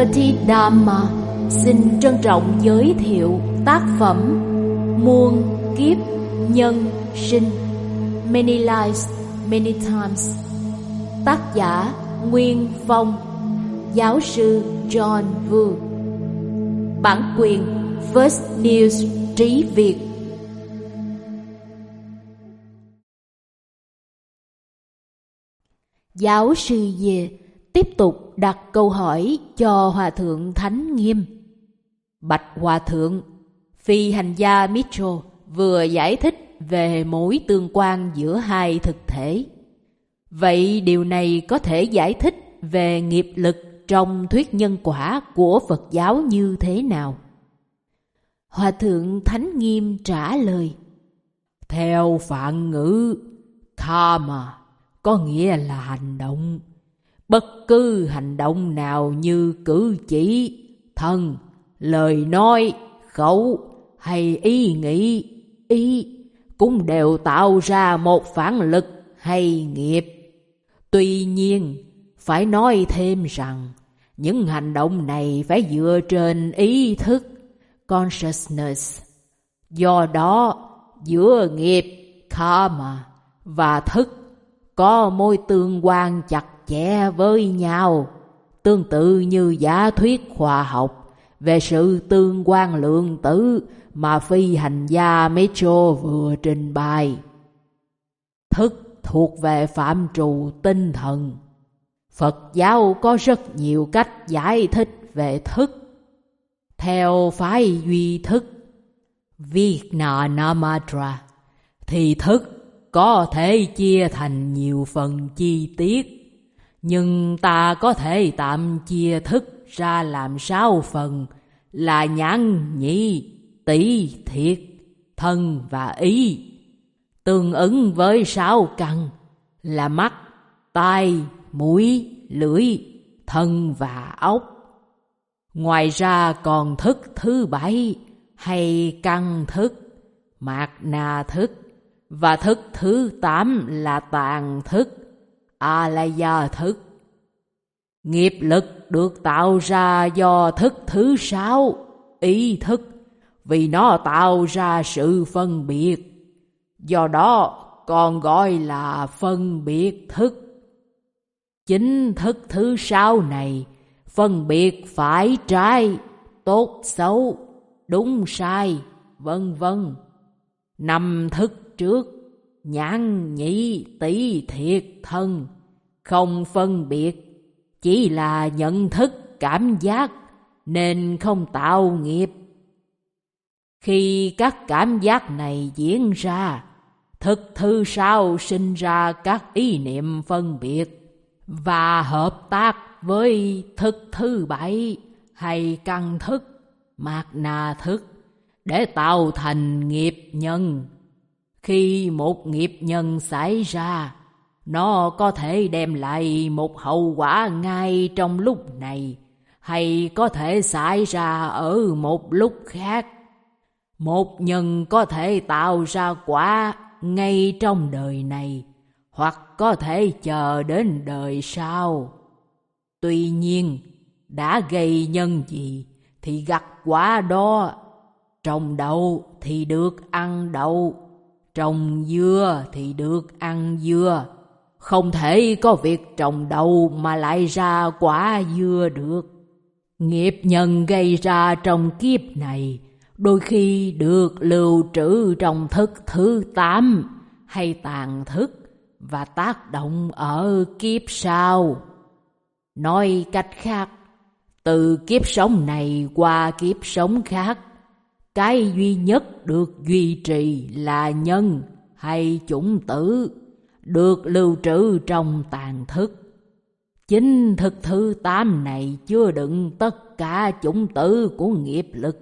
Bodhidharma xin trân trọng giới thiệu tác phẩm Muôn kiếp nhân sinh Many lives, many times. Tác giả Nguyên Phong Giáo sư John Vu. Bản quyền First News Trí Việt. Giáo sư về tiếp tục đặt câu hỏi cho Hòa Thượng Thánh Nghiêm. Bạch Hòa Thượng, Phi Hành gia Mitchell vừa giải thích về mối tương quan giữa hai thực thể. Vậy điều này có thể giải thích về nghiệp lực trong thuyết nhân quả của Phật giáo như thế nào? Hòa Thượng Thánh Nghiêm trả lời Theo phạn ngữ Karma có nghĩa là hành động Bất cứ hành động nào như cử chỉ, thân, lời nói, khẩu hay ý nghĩ, ý cũng đều tạo ra một phản lực hay nghiệp. Tuy nhiên, phải nói thêm rằng những hành động này phải dựa trên ý thức, consciousness. Do đó, giữa nghiệp, karma và thức có mối tương quan chặt chẽ với nhau, tương tự như giả thuyết khoa học về sự tương quan lượng tử mà phi hành gia Metro vừa trình bày. Thức thuộc về phạm trù tinh thần. Phật giáo có rất nhiều cách giải thích về thức. Theo phái duy thức, Vignanamatra, thì thức có thể chia thành nhiều phần chi tiết nhưng ta có thể tạm chia thức ra làm sáu phần là nhãn nhị, tỷ, thiệt, thân và ý. Tương ứng với sáu căn là mắt, tai, mũi, lưỡi, thân và ốc. Ngoài ra còn thức thứ bảy hay căn thức, mạc na thức và thức thứ tám là tàn thức A-la-gia thức. Nghiệp lực được tạo ra do thức thứ sáu, ý thức, vì nó tạo ra sự phân biệt. Do đó còn gọi là phân biệt thức. Chính thức thứ sáu này phân biệt phải trái, tốt xấu, đúng sai, vân vân. Năm thức trước nhãn nhĩ tỷ thiệt thân, không phân biệt, chỉ là nhận thức cảm giác nên không tạo nghiệp. Khi các cảm giác này diễn ra, thực thư sau sinh ra các ý niệm phân biệt và hợp tác với thực thứ bảy hay căn thức, mạt na thức để tạo thành nghiệp nhân khi một nghiệp nhân xảy ra, nó có thể đem lại một hậu quả ngay trong lúc này, hay có thể xảy ra ở một lúc khác. Một nhân có thể tạo ra quả ngay trong đời này, hoặc có thể chờ đến đời sau. Tuy nhiên, đã gây nhân gì thì gặt quả đó, trồng đậu thì được ăn đậu Trồng dưa thì được ăn dưa, không thể có việc trồng đậu mà lại ra quả dưa được. Nghiệp nhân gây ra trong kiếp này, đôi khi được lưu trữ trong thức thứ tám hay tàn thức và tác động ở kiếp sau. Nói cách khác, từ kiếp sống này qua kiếp sống khác, cái duy nhất được duy trì là nhân hay chủng tử, được lưu trữ trong tàn thức. Chính thực thứ tám này chứa đựng tất cả chủng tử của nghiệp lực,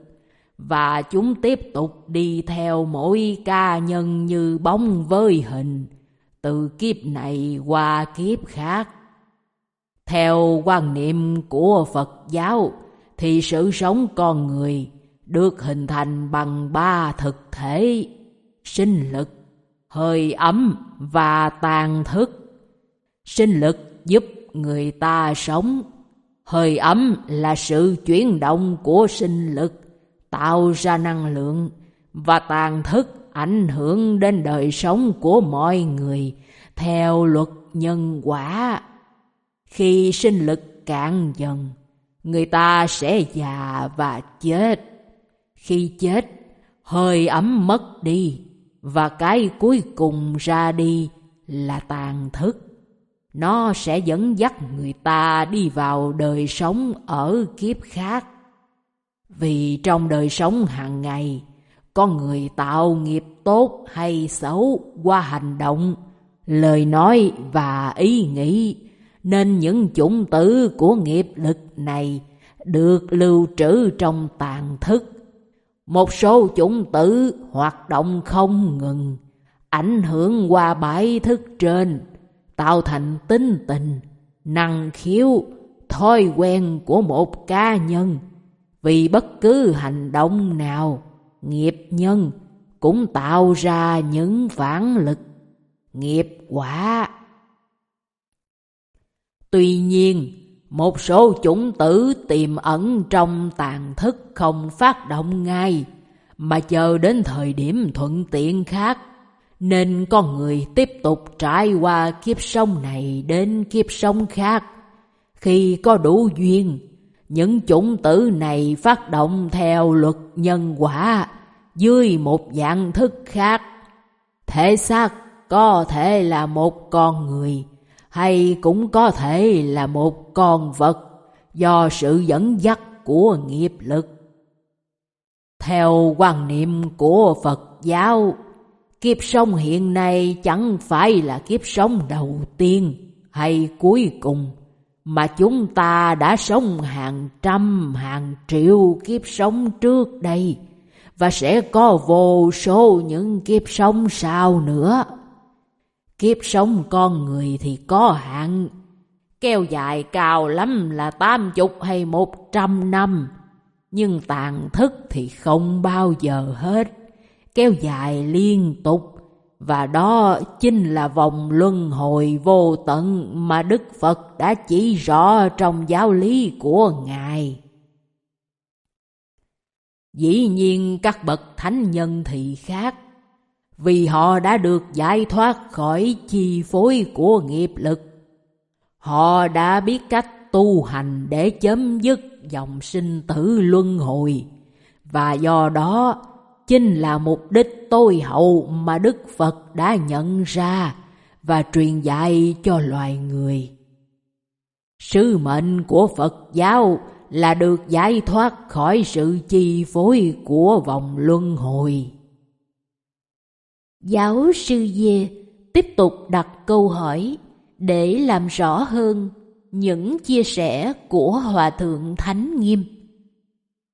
và chúng tiếp tục đi theo mỗi ca nhân như bóng với hình, từ kiếp này qua kiếp khác. Theo quan niệm của Phật giáo, thì sự sống con người được hình thành bằng ba thực thể, sinh lực, hơi ấm và tàn thức. Sinh lực giúp người ta sống, Hơi ấm là sự chuyển động của sinh lực, tạo ra năng lượng, và tàn thức ảnh hưởng đến đời sống của mọi người theo luật nhân quả. Khi sinh lực cạn dần, người ta sẽ già và chết. Khi chết, hơi ấm mất đi, và cái cuối cùng ra đi là tàn thức. Nó sẽ dẫn dắt người ta đi vào đời sống ở kiếp khác. Vì trong đời sống hàng ngày, con người tạo nghiệp tốt hay xấu qua hành động, lời nói và ý nghĩ, nên những chủng tử của nghiệp lực này được lưu trữ trong tàn thức. Một số chủng tử hoạt động không ngừng, ảnh hưởng qua bãi thức trên, tạo thành tinh tình, năng khiếu, thói quen của một cá nhân. Vì bất cứ hành động nào, nghiệp nhân cũng tạo ra những phản lực, nghiệp quả. Tuy nhiên, một số chủng tử tiềm ẩn trong tàn thức không phát động ngay, mà chờ đến thời điểm thuận tiện khác, nên con người tiếp tục trải qua kiếp sống này đến kiếp sống khác. Khi có đủ duyên, những chủng tử này phát động theo luật nhân quả dưới một dạng thức khác. Thể xác có thể là một con người, hay cũng có thể là một con vật do sự dẫn dắt của nghiệp lực. Theo quan niệm của Phật giáo, kiếp sống hiện nay chẳng phải là kiếp sống đầu tiên hay cuối cùng, mà chúng ta đã sống hàng trăm hàng triệu kiếp sống trước đây và sẽ có vô số những kiếp sống sau nữa. Kiếp sống con người thì có hạn, kéo dài cao lắm là tám chục hay một trăm năm, nhưng tàn thức thì không bao giờ hết, kéo dài liên tục, và đó chính là vòng luân hồi vô tận mà Đức Phật đã chỉ rõ trong giáo lý của Ngài. Dĩ nhiên các bậc thánh nhân thì khác, vì họ đã được giải thoát khỏi chi phối của nghiệp lực. Họ đã biết cách tu hành để chấm dứt dòng sinh tử luân hồi, và do đó chính là mục đích tối hậu mà Đức Phật đã nhận ra và truyền dạy cho loài người. Sứ mệnh của Phật giáo là được giải thoát khỏi sự chi phối của vòng luân hồi. Giáo sư Dê tiếp tục đặt câu hỏi để làm rõ hơn những chia sẻ của Hòa Thượng Thánh Nghiêm.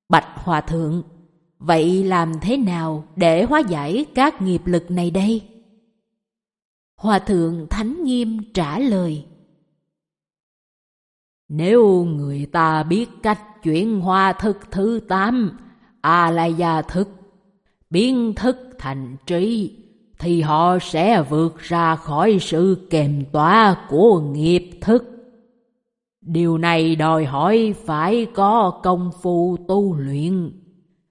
Bạch Hòa Thượng, vậy làm thế nào để hóa giải các nghiệp lực này đây? Hòa Thượng Thánh Nghiêm trả lời nếu người ta biết cách chuyển hóa thức thứ tám, A-la-gia thức, biến thức thành trí, thì họ sẽ vượt ra khỏi sự kèm tỏa của nghiệp thức. Điều này đòi hỏi phải có công phu tu luyện,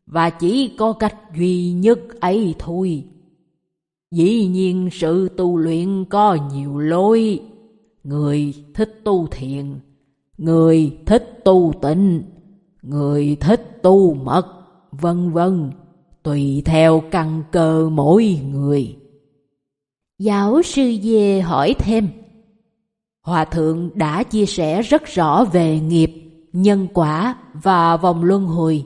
và chỉ có cách duy nhất ấy thôi. Dĩ nhiên sự tu luyện có nhiều lối, người thích tu thiền, người thích tu tịnh, người thích tu mật, vân vân, tùy theo căn cơ mỗi người. Giáo sư Dê hỏi thêm, Hòa Thượng đã chia sẻ rất rõ về nghiệp, nhân quả và vòng luân hồi.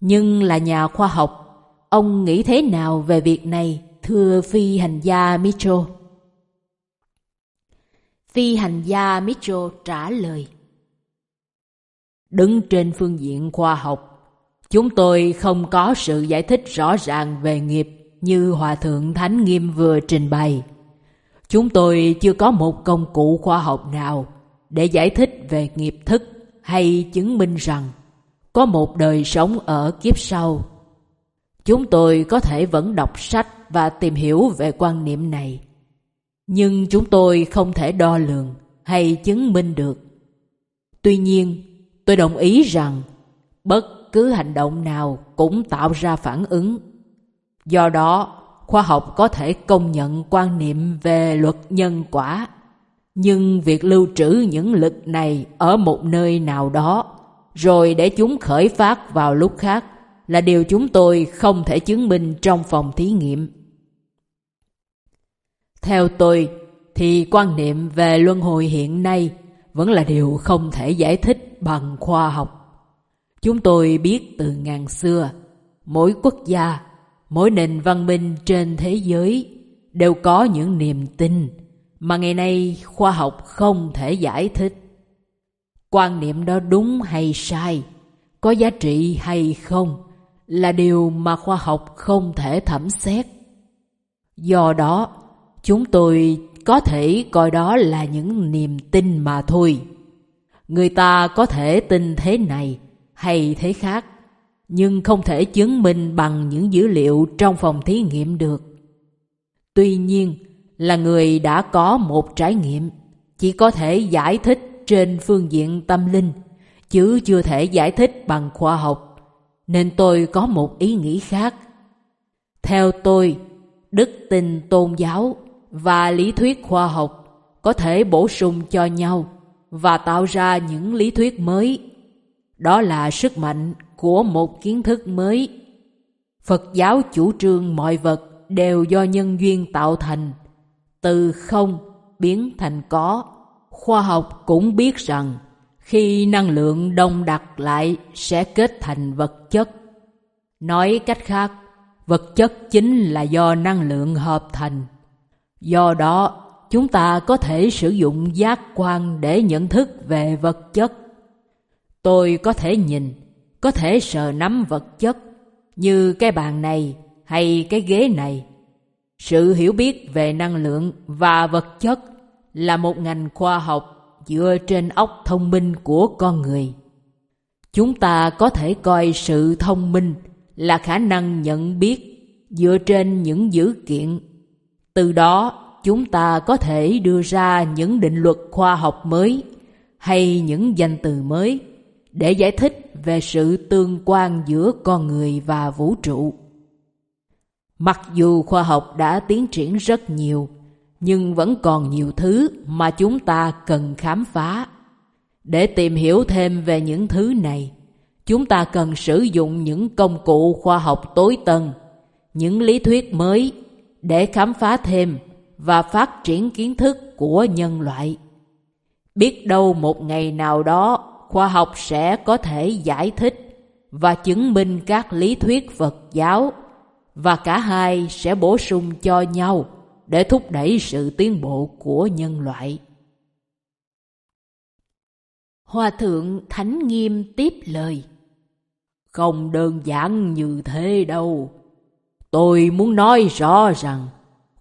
Nhưng là nhà khoa học, ông nghĩ thế nào về việc này, thưa phi hành gia Mitchell? Phi hành gia Mitchell trả lời. Đứng trên phương diện khoa học, chúng tôi không có sự giải thích rõ ràng về nghiệp như Hòa Thượng Thánh Nghiêm vừa trình bày. Chúng tôi chưa có một công cụ khoa học nào để giải thích về nghiệp thức hay chứng minh rằng có một đời sống ở kiếp sau. Chúng tôi có thể vẫn đọc sách và tìm hiểu về quan niệm này, nhưng chúng tôi không thể đo lường hay chứng minh được. Tuy nhiên, Tôi đồng ý rằng bất cứ hành động nào cũng tạo ra phản ứng. Do đó, khoa học có thể công nhận quan niệm về luật nhân quả. Nhưng việc lưu trữ những lực này ở một nơi nào đó, rồi để chúng khởi phát vào lúc khác, là điều chúng tôi không thể chứng minh trong phòng thí nghiệm. Theo tôi, thì quan niệm về luân hồi hiện nay vẫn là điều không thể giải thích bằng khoa học. Chúng tôi biết từ ngàn xưa, mỗi quốc gia, mỗi nền văn minh trên thế giới đều có những niềm tin mà ngày nay khoa học không thể giải thích. Quan niệm đó đúng hay sai, có giá trị hay không là điều mà khoa học không thể thẩm xét. Do đó, chúng tôi có thể coi đó là những niềm tin mà thôi. Người ta có thể tin thế này hay thế khác, nhưng không thể chứng minh bằng những dữ liệu trong phòng thí nghiệm được. Tuy nhiên, là người đã có một trải nghiệm, chỉ có thể giải thích trên phương diện tâm linh, chứ chưa thể giải thích bằng khoa học, nên tôi có một ý nghĩ khác. Theo tôi, đức tin tôn giáo và lý thuyết khoa học có thể bổ sung cho nhau và tạo ra những lý thuyết mới. Đó là sức mạnh của một kiến thức mới. Phật giáo chủ trương mọi vật đều do nhân duyên tạo thành, từ không biến thành có. Khoa học cũng biết rằng khi năng lượng đông đặc lại sẽ kết thành vật chất. Nói cách khác, vật chất chính là do năng lượng hợp thành. Do đó, chúng ta có thể sử dụng giác quan để nhận thức về vật chất. Tôi có thể nhìn, có thể sờ nắm vật chất như cái bàn này hay cái ghế này. Sự hiểu biết về năng lượng và vật chất là một ngành khoa học dựa trên óc thông minh của con người. Chúng ta có thể coi sự thông minh là khả năng nhận biết dựa trên những dữ kiện từ đó, chúng ta có thể đưa ra những định luật khoa học mới hay những danh từ mới để giải thích về sự tương quan giữa con người và vũ trụ. Mặc dù khoa học đã tiến triển rất nhiều, nhưng vẫn còn nhiều thứ mà chúng ta cần khám phá. Để tìm hiểu thêm về những thứ này, chúng ta cần sử dụng những công cụ khoa học tối tân, những lý thuyết mới để khám phá thêm và phát triển kiến thức của nhân loại. Biết đâu một ngày nào đó khoa học sẽ có thể giải thích và chứng minh các lý thuyết Phật giáo, và cả hai sẽ bổ sung cho nhau để thúc đẩy sự tiến bộ của nhân loại. Hòa thượng Thánh Nghiêm tiếp lời, Không đơn giản như thế đâu Tôi muốn nói rõ rằng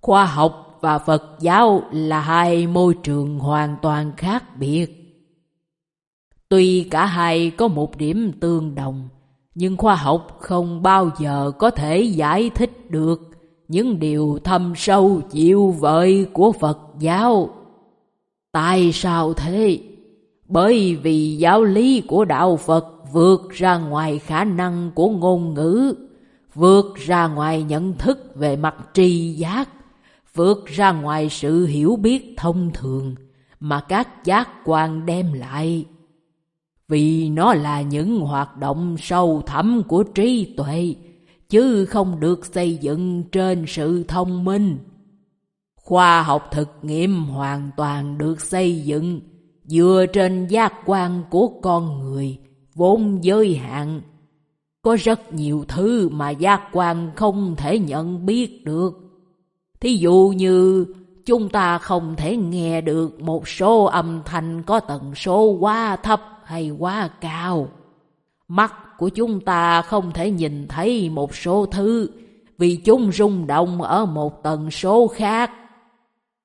khoa học và Phật giáo là hai môi trường hoàn toàn khác biệt. Tuy cả hai có một điểm tương đồng, nhưng khoa học không bao giờ có thể giải thích được những điều thâm sâu chịu vợi của Phật giáo. Tại sao thế? Bởi vì giáo lý của đạo Phật vượt ra ngoài khả năng của ngôn ngữ vượt ra ngoài nhận thức về mặt tri giác, vượt ra ngoài sự hiểu biết thông thường mà các giác quan đem lại. Vì nó là những hoạt động sâu thẳm của trí tuệ, chứ không được xây dựng trên sự thông minh. Khoa học thực nghiệm hoàn toàn được xây dựng dựa trên giác quan của con người, vốn giới hạn có rất nhiều thứ mà giác quan không thể nhận biết được. Thí dụ như chúng ta không thể nghe được một số âm thanh có tần số quá thấp hay quá cao. Mắt của chúng ta không thể nhìn thấy một số thứ, vì chúng rung động ở một tần số khác.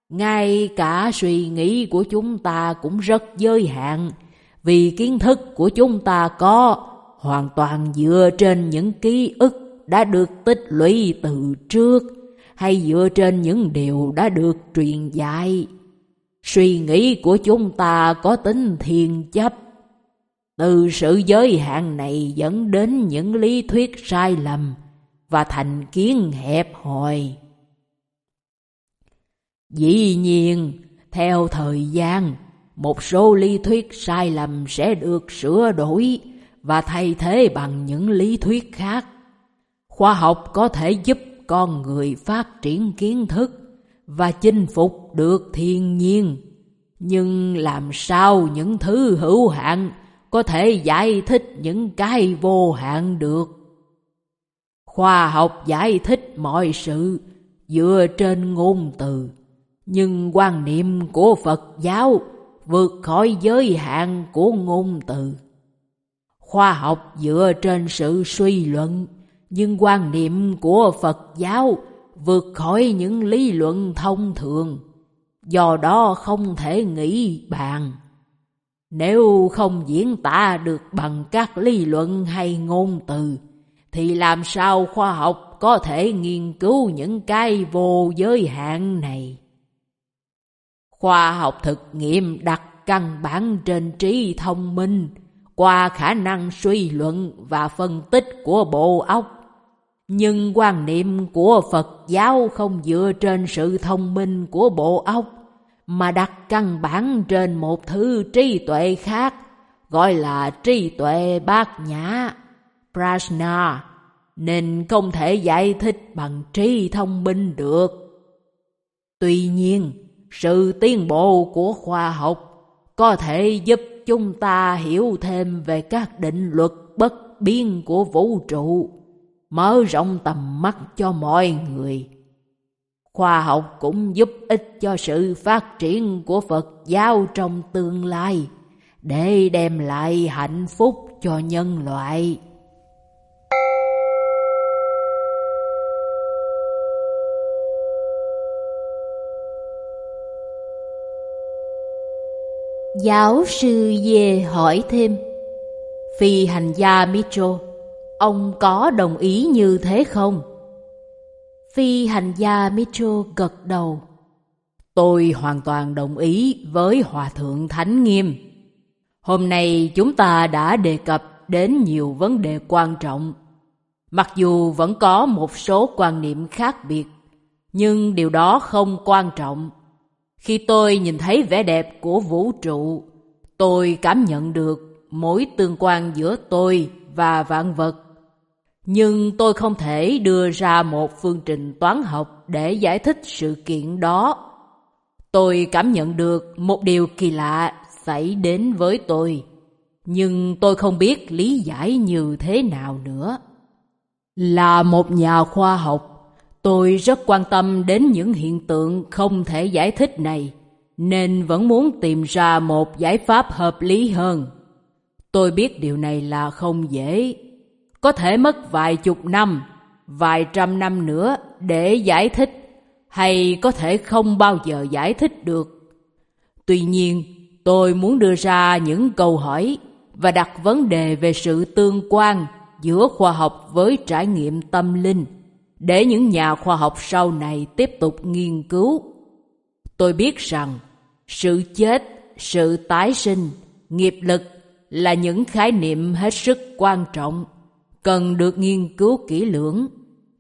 Ngay cả suy nghĩ của chúng ta cũng rất giới hạn, vì kiến thức của chúng ta có hoàn toàn dựa trên những ký ức đã được tích lũy từ trước, hay dựa trên những điều đã được truyền dạy. Suy nghĩ của chúng ta có tính thiên chấp. Từ sự giới hạn này dẫn đến những lý thuyết sai lầm và thành kiến hẹp hòi. Dĩ nhiên, theo thời gian, một số lý thuyết sai lầm sẽ được sửa đổi và thay thế bằng những lý thuyết khác. Khoa học có thể giúp con người phát triển kiến thức và chinh phục được thiên nhiên. Nhưng làm sao những thứ hữu hạn có thể giải thích những cái vô hạn được? Khoa học giải thích mọi sự dựa trên ngôn từ, nhưng quan niệm của Phật giáo vượt khỏi giới hạn của ngôn từ. Khoa học dựa trên sự suy luận, nhưng quan niệm của Phật giáo vượt khỏi những lý luận thông thường, do đó không thể nghĩ bàn. Nếu không diễn tả được bằng các lý luận hay ngôn từ, thì làm sao khoa học có thể nghiên cứu những cái vô giới hạn này? Khoa học thực nghiệm đặt căn bản trên trí thông minh qua khả năng suy luận và phân tích của bộ óc. Nhưng quan niệm của Phật giáo không dựa trên sự thông minh của bộ óc, mà đặt căn bản trên một thứ trí tuệ khác, gọi là trí tuệ bát nhã, prajna, nên không thể giải thích bằng trí thông minh được. Tuy nhiên, sự tiến bộ của khoa học có thể giúp chúng ta hiểu thêm về các định luật bất biến của vũ trụ, mở rộng tầm mắt cho mọi người. Khoa học cũng giúp ích cho sự phát triển của Phật giáo trong tương lai, để đem lại hạnh phúc cho nhân loại. Giáo sư về hỏi thêm Phi hành gia Mitro Ông có đồng ý như thế không? Phi hành gia Mitro gật đầu. Tôi hoàn toàn đồng ý với Hòa Thượng Thánh Nghiêm. Hôm nay chúng ta đã đề cập đến nhiều vấn đề quan trọng. Mặc dù vẫn có một số quan niệm khác biệt Nhưng điều đó không quan trọng. Khi tôi nhìn thấy vẻ đẹp của vũ trụ, tôi cảm nhận được mối tương quan giữa tôi và vạn vật. Nhưng tôi không thể đưa ra một phương trình toán học để giải thích sự kiện đó. Tôi cảm nhận được một điều kỳ lạ xảy đến với tôi, nhưng tôi không biết lý giải như thế nào nữa. Là một nhà khoa học, Tôi rất quan tâm đến những hiện tượng không thể giải thích này, nên vẫn muốn tìm ra một giải pháp hợp lý hơn. Tôi biết điều này là không dễ. Có thể mất vài chục năm, vài trăm năm nữa để giải thích, hay có thể không bao giờ giải thích được. Tuy nhiên, tôi muốn đưa ra những câu hỏi và đặt vấn đề về sự tương quan giữa khoa học với trải nghiệm tâm linh để những nhà khoa học sau này tiếp tục nghiên cứu. Tôi biết rằng sự chết, sự tái sinh, nghiệp lực là những khái niệm hết sức quan trọng, cần được nghiên cứu kỹ lưỡng,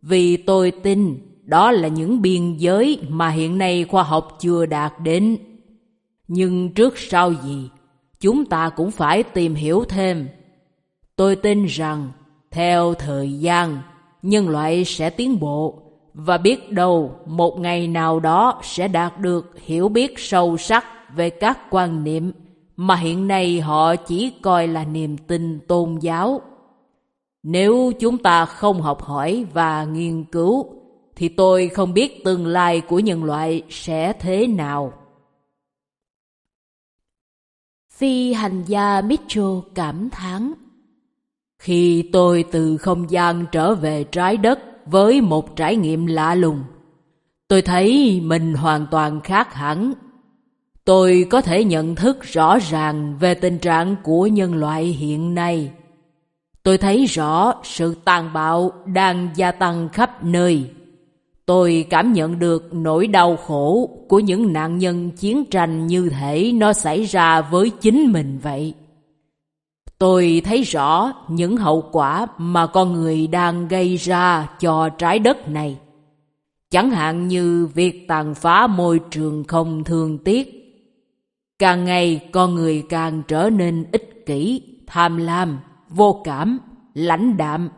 vì tôi tin đó là những biên giới mà hiện nay khoa học chưa đạt đến. Nhưng trước sau gì, chúng ta cũng phải tìm hiểu thêm. Tôi tin rằng, theo thời gian, nhân loại sẽ tiến bộ và biết đâu một ngày nào đó sẽ đạt được hiểu biết sâu sắc về các quan niệm mà hiện nay họ chỉ coi là niềm tin tôn giáo. Nếu chúng ta không học hỏi và nghiên cứu, thì tôi không biết tương lai của nhân loại sẽ thế nào. Phi hành gia Mitchell cảm thán khi tôi từ không gian trở về trái đất với một trải nghiệm lạ lùng, tôi thấy mình hoàn toàn khác hẳn. Tôi có thể nhận thức rõ ràng về tình trạng của nhân loại hiện nay. Tôi thấy rõ sự tàn bạo đang gia tăng khắp nơi. Tôi cảm nhận được nỗi đau khổ của những nạn nhân chiến tranh như thể nó xảy ra với chính mình vậy. Tôi thấy rõ những hậu quả mà con người đang gây ra cho trái đất này. Chẳng hạn như việc tàn phá môi trường không thương tiếc. Càng ngày con người càng trở nên ích kỷ, tham lam, vô cảm, lãnh đạm,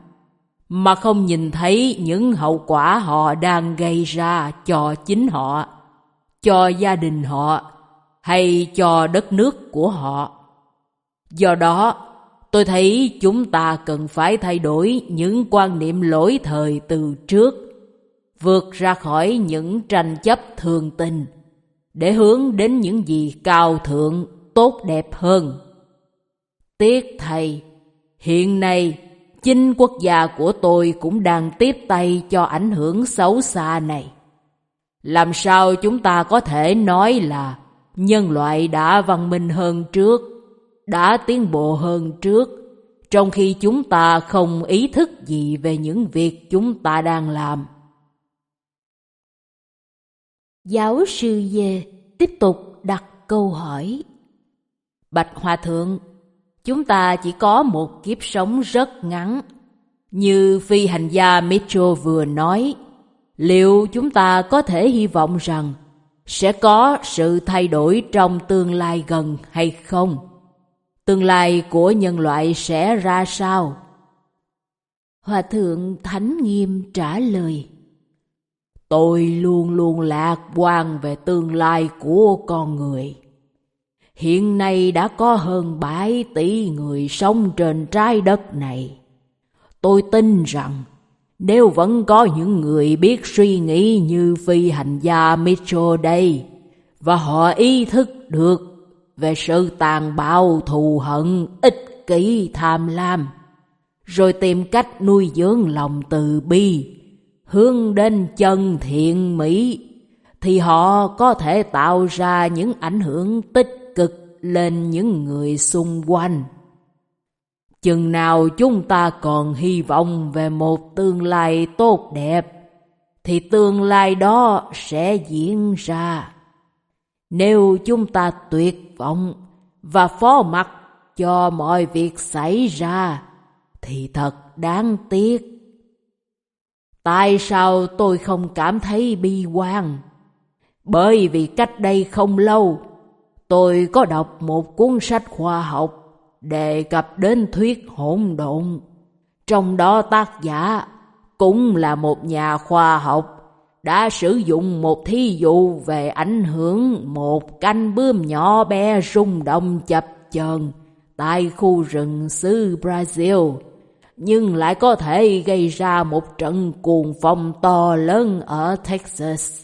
mà không nhìn thấy những hậu quả họ đang gây ra cho chính họ, cho gia đình họ hay cho đất nước của họ. Do đó, tôi thấy chúng ta cần phải thay đổi những quan niệm lỗi thời từ trước, vượt ra khỏi những tranh chấp thường tình, để hướng đến những gì cao thượng, tốt đẹp hơn. Tiếc thầy, hiện nay chính quốc gia của tôi cũng đang tiếp tay cho ảnh hưởng xấu xa này. Làm sao chúng ta có thể nói là nhân loại đã văn minh hơn trước, đã tiến bộ hơn trước, trong khi chúng ta không ý thức gì về những việc chúng ta đang làm. Giáo sư Dê tiếp tục đặt câu hỏi. Bạch Hòa Thượng, chúng ta chỉ có một kiếp sống rất ngắn. Như phi hành gia Mitchell vừa nói, liệu chúng ta có thể hy vọng rằng sẽ có sự thay đổi trong tương lai gần hay không? Tương lai của nhân loại sẽ ra sao? Hòa thượng Thánh Nghiêm trả lời. Tôi luôn luôn lạc quan về tương lai của con người. Hiện nay đã có hơn 7 tỷ người sống trên trái đất này. Tôi tin rằng nếu vẫn có những người biết suy nghĩ như phi hành gia Mitchell đây, và họ ý thức được về sự tàn bạo thù hận, ích kỷ tham lam, rồi tìm cách nuôi dưỡng lòng từ bi, hướng đến chân thiện mỹ, thì họ có thể tạo ra những ảnh hưởng tích lên những người xung quanh. Chừng nào chúng ta còn hy vọng về một tương lai tốt đẹp, thì tương lai đó sẽ diễn ra. Nếu chúng ta tuyệt vọng và phó mặc cho mọi việc xảy ra, thì thật đáng tiếc. Tại sao tôi không cảm thấy bi quan? Bởi vì cách đây không lâu, tôi có đọc một cuốn sách khoa học đề cập đến thuyết hỗn độn. Trong đó tác giả cũng là một nhà khoa học đã sử dụng một thí dụ về ảnh hưởng một canh bướm nhỏ bé rung động chập chờn tại khu rừng xứ Brazil, nhưng lại có thể gây ra một trận cuồng phong to lớn ở Texas.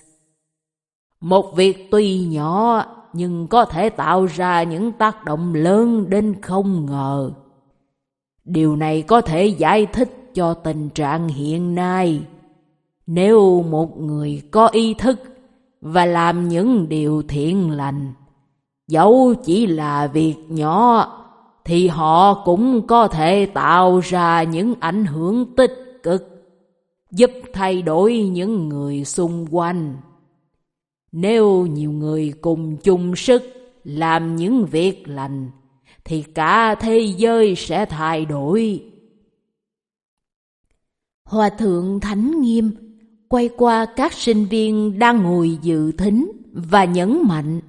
Một việc tuy nhỏ nhưng có thể tạo ra những tác động lớn đến không ngờ. Điều này có thể giải thích cho tình trạng hiện nay. Nếu một người có ý thức và làm những điều thiện lành, dẫu chỉ là việc nhỏ, thì họ cũng có thể tạo ra những ảnh hưởng tích cực, giúp thay đổi những người xung quanh. Nếu nhiều người cùng chung sức làm những việc lành, thì cả thế giới sẽ thay đổi. Hòa thượng Thánh Nghiêm quay qua các sinh viên đang ngồi dự thính và nhấn mạnh.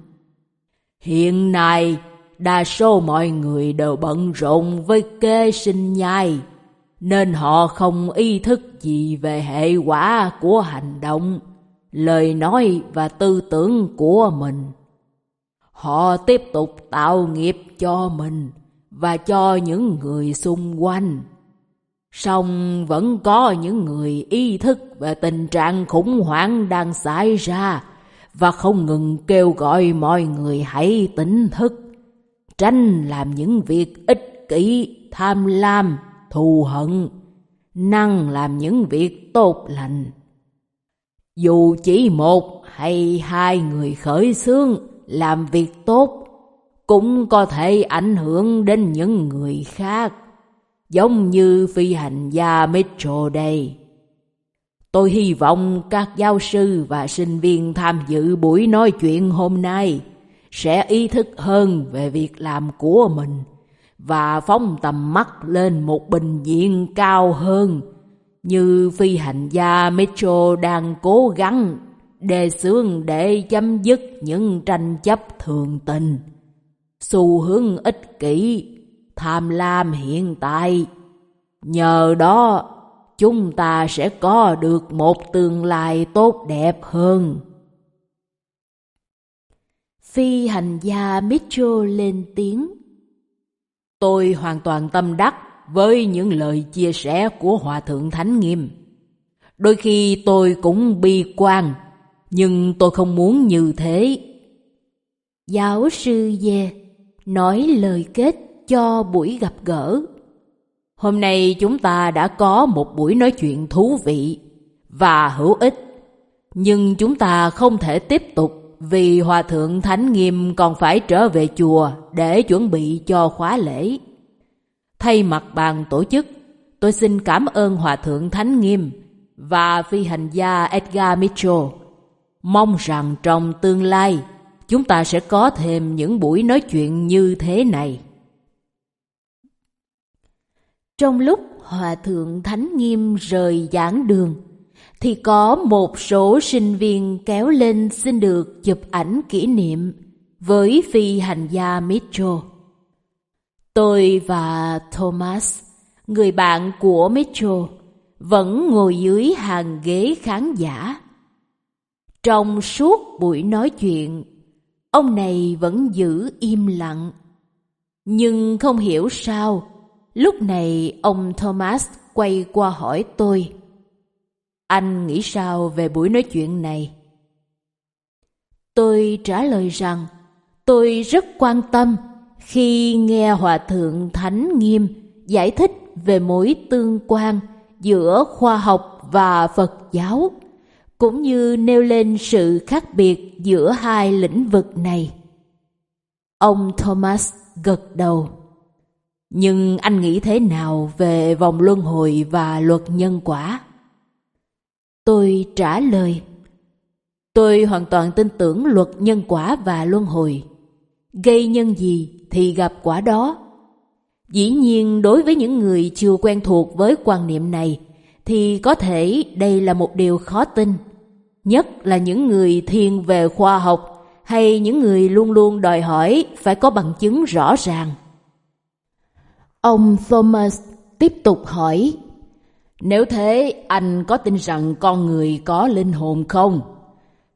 Hiện nay, đa số mọi người đều bận rộn với kê sinh nhai, nên họ không ý thức gì về hệ quả của hành động lời nói và tư tưởng của mình. Họ tiếp tục tạo nghiệp cho mình và cho những người xung quanh. Song vẫn có những người ý thức về tình trạng khủng hoảng đang xảy ra và không ngừng kêu gọi mọi người hãy tỉnh thức, tránh làm những việc ích kỷ, tham lam, thù hận, năng làm những việc tốt lành. Dù chỉ một hay hai người khởi xướng làm việc tốt, cũng có thể ảnh hưởng đến những người khác, giống như phi hành gia Metro đây. Tôi hy vọng các giáo sư và sinh viên tham dự buổi nói chuyện hôm nay sẽ ý thức hơn về việc làm của mình và phóng tầm mắt lên một bình diện cao hơn, như phi hành gia Metro đang cố gắng đề xướng để chấm dứt những tranh chấp thường tình, xu hướng ích kỷ, tham lam hiện tại. Nhờ đó, chúng ta sẽ có được một tương lai tốt đẹp hơn. Phi hành gia Mitchell lên tiếng. Tôi hoàn toàn tâm đắc với những lời chia sẻ của Hòa Thượng Thánh Nghiêm. Đôi khi tôi cũng bi quan, nhưng tôi không muốn như thế. Giáo sư Dê nói lời kết cho buổi gặp gỡ. Hôm nay chúng ta đã có một buổi nói chuyện thú vị và hữu ích, nhưng chúng ta không thể tiếp tục vì Hòa Thượng Thánh Nghiêm còn phải trở về chùa để chuẩn bị cho khóa lễ. Thay mặt bàn tổ chức, tôi xin cảm ơn Hòa Thượng Thánh Nghiêm và phi hành gia Edgar Mitchell. Mong rằng trong tương lai, chúng ta sẽ có thêm những buổi nói chuyện như thế này. Trong lúc Hòa Thượng Thánh Nghiêm rời giảng đường, thì có một số sinh viên kéo lên xin được chụp ảnh kỷ niệm với phi hành gia Mitchell. Tôi và Thomas, người bạn của Mitchell, vẫn ngồi dưới hàng ghế khán giả. Trong suốt buổi nói chuyện, ông này vẫn giữ im lặng. Nhưng không hiểu sao, lúc này ông Thomas quay qua hỏi tôi. Anh nghĩ sao về buổi nói chuyện này? Tôi trả lời rằng tôi rất quan tâm khi nghe Hòa Thượng Thánh Nghiêm giải thích về mối tương quan giữa khoa học và Phật giáo, cũng như nêu lên sự khác biệt giữa hai lĩnh vực này. Ông Thomas gật đầu. Nhưng anh nghĩ thế nào về vòng luân hồi và luật nhân quả? Tôi trả lời, tôi hoàn toàn tin tưởng luật nhân quả và luân hồi. Gây nhân gì thì gặp quả đó. Dĩ nhiên đối với những người chưa quen thuộc với quan niệm này thì có thể đây là một điều khó tin, nhất là những người thiên về khoa học hay những người luôn luôn đòi hỏi phải có bằng chứng rõ ràng. Ông Thomas tiếp tục hỏi nếu thế, anh có tin rằng con người có linh hồn không?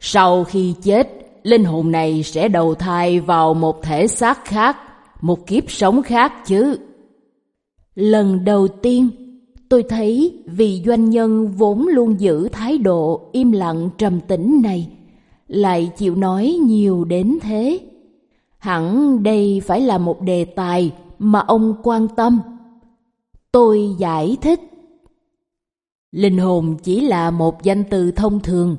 Sau khi chết, linh hồn này sẽ đầu thai vào một thể xác khác, một kiếp sống khác chứ. Lần đầu tiên, tôi thấy vị doanh nhân vốn luôn giữ thái độ im lặng trầm tĩnh này, lại chịu nói nhiều đến thế. Hẳn đây phải là một đề tài mà ông quan tâm. Tôi giải thích Linh hồn chỉ là một danh từ thông thường,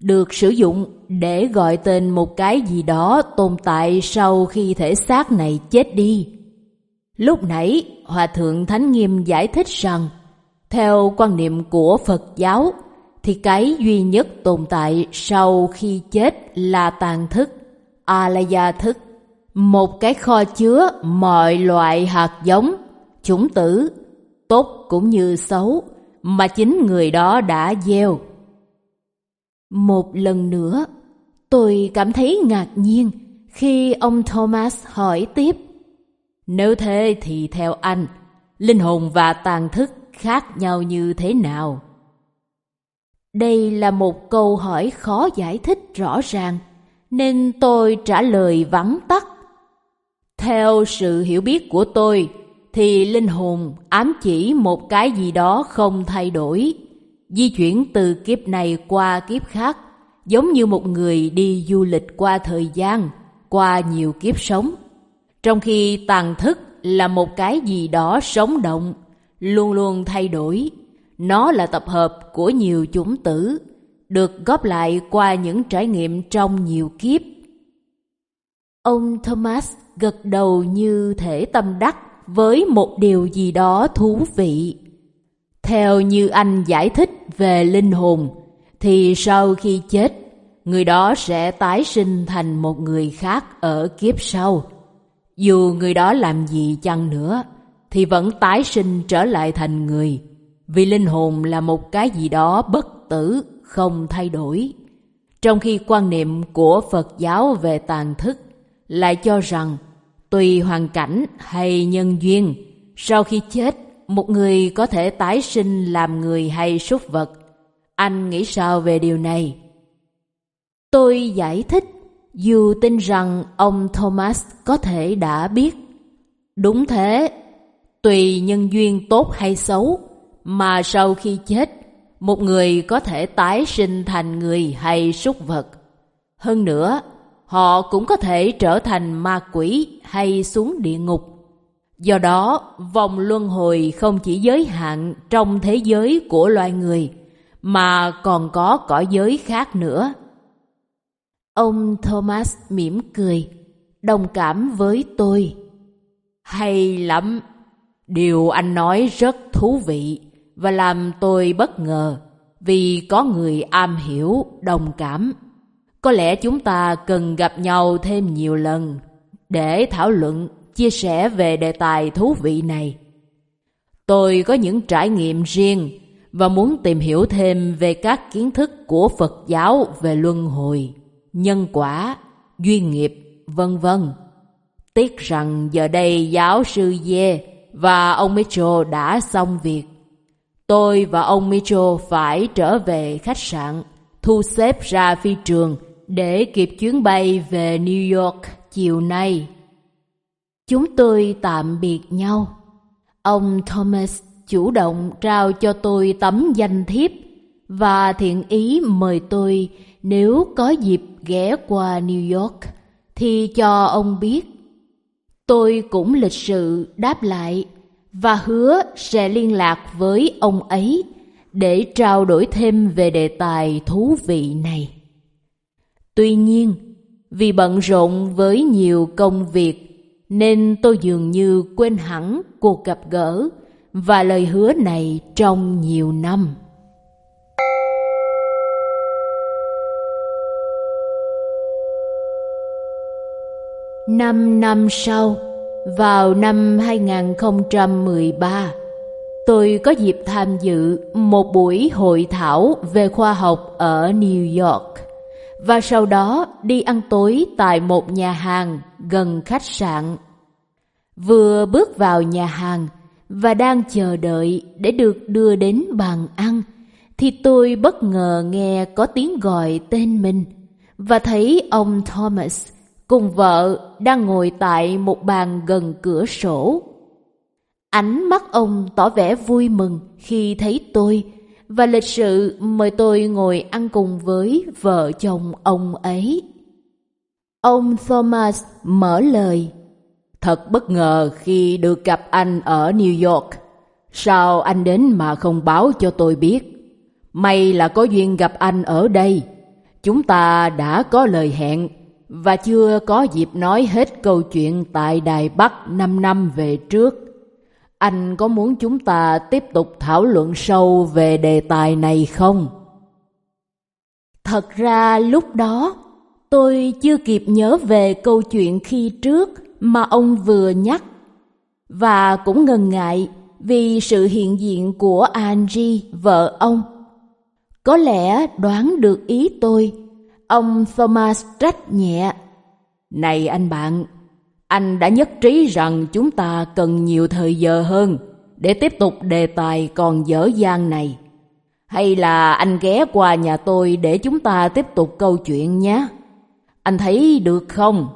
được sử dụng để gọi tên một cái gì đó tồn tại sau khi thể xác này chết đi. Lúc nãy, Hòa Thượng Thánh Nghiêm giải thích rằng, theo quan niệm của Phật giáo, thì cái duy nhất tồn tại sau khi chết là tàn thức, alaya thức, một cái kho chứa mọi loại hạt giống, chủng tử, tốt cũng như xấu, mà chính người đó đã gieo. Một lần nữa, tôi cảm thấy ngạc nhiên khi ông Thomas hỏi tiếp. Nếu thế thì theo anh, linh hồn và tàn thức khác nhau như thế nào? Đây là một câu hỏi khó giải thích rõ ràng, nên tôi trả lời vắn tắt. Theo sự hiểu biết của tôi, thì linh hồn ám chỉ một cái gì đó không thay đổi, di chuyển từ kiếp này qua kiếp khác, giống như một người đi du lịch qua thời gian, qua nhiều kiếp sống. Trong khi tàn thức là một cái gì đó sống động, luôn luôn thay đổi. Nó là tập hợp của nhiều chủng tử, được góp lại qua những trải nghiệm trong nhiều kiếp. Ông Thomas gật đầu như thể tâm đắc với một điều gì đó thú vị. Theo như anh giải thích về linh hồn, thì sau khi chết, người đó sẽ tái sinh thành một người khác ở kiếp sau. Dù người đó làm gì chăng nữa, thì vẫn tái sinh trở lại thành người, vì linh hồn là một cái gì đó bất tử, không thay đổi. Trong khi quan niệm của Phật giáo về tàn thức lại cho rằng tùy hoàn cảnh hay nhân duyên, sau khi chết, một người có thể tái sinh làm người hay súc vật. Anh nghĩ sao về điều này? Tôi giải thích, dù tin rằng ông Thomas có thể đã biết. Đúng thế, tùy nhân duyên tốt hay xấu, mà sau khi chết, một người có thể tái sinh thành người hay súc vật. Hơn nữa, họ cũng có thể trở thành ma quỷ hay xuống địa ngục. Do đó, vòng luân hồi không chỉ giới hạn trong thế giới của loài người, mà còn có cõi giới khác nữa. Ông Thomas mỉm cười, đồng cảm với tôi. Hay lắm, điều anh nói rất thú vị và làm tôi bất ngờ vì có người am hiểu, đồng cảm. Có lẽ chúng ta cần gặp nhau thêm nhiều lần để thảo luận, chia sẻ về đề tài thú vị này. Tôi có những trải nghiệm riêng và muốn tìm hiểu thêm về các kiến thức của Phật giáo về luân hồi, nhân quả, duyên nghiệp, vân vân. Tiếc rằng giờ đây giáo sư Dê và ông Mitchell đã xong việc. Tôi và ông Mitchell phải trở về khách sạn, thu xếp ra phi trường để kịp chuyến bay về New York chiều nay. Chúng tôi tạm biệt nhau. Ông Thomas chủ động trao cho tôi tấm danh thiếp và thiện ý mời tôi nếu có dịp ghé qua New York thì cho ông biết. Tôi cũng lịch sự đáp lại và hứa sẽ liên lạc với ông ấy để trao đổi thêm về đề tài thú vị này. Tuy nhiên, vì bận rộn với nhiều công việc nên tôi dường như quên hẳn cuộc gặp gỡ và lời hứa này trong nhiều năm. Năm năm sau, vào năm 2013, tôi có dịp tham dự một buổi hội thảo về khoa học ở New York và sau đó đi ăn tối tại một nhà hàng gần khách sạn. Vừa bước vào nhà hàng và đang chờ đợi để được đưa đến bàn ăn, thì tôi bất ngờ nghe có tiếng gọi tên mình và thấy ông Thomas cùng vợ đang ngồi tại một bàn gần cửa sổ. Ánh mắt ông tỏ vẻ vui mừng khi thấy tôi và lịch sự mời tôi ngồi ăn cùng với vợ chồng ông ấy. Ông Thomas mở lời. Thật bất ngờ khi được gặp anh ở New York. Sao anh đến mà không báo cho tôi biết? May là có duyên gặp anh ở đây. Chúng ta đã có lời hẹn và chưa có dịp nói hết câu chuyện tại Đài Bắc 5 năm về trước. Anh có muốn chúng ta tiếp tục thảo luận sâu về đề tài này không? Thật ra lúc đó tôi chưa kịp nhớ về câu chuyện khi trước mà ông vừa nhắc và cũng ngần ngại vì sự hiện diện của Angie, vợ ông. Có lẽ đoán được ý tôi, ông Thomas trách nhẹ. Này anh bạn, anh đã nhất trí rằng chúng ta cần nhiều thời giờ hơn để tiếp tục đề tài còn dở dang này. Hay là anh ghé qua nhà tôi để chúng ta tiếp tục câu chuyện nhé? Anh thấy được không?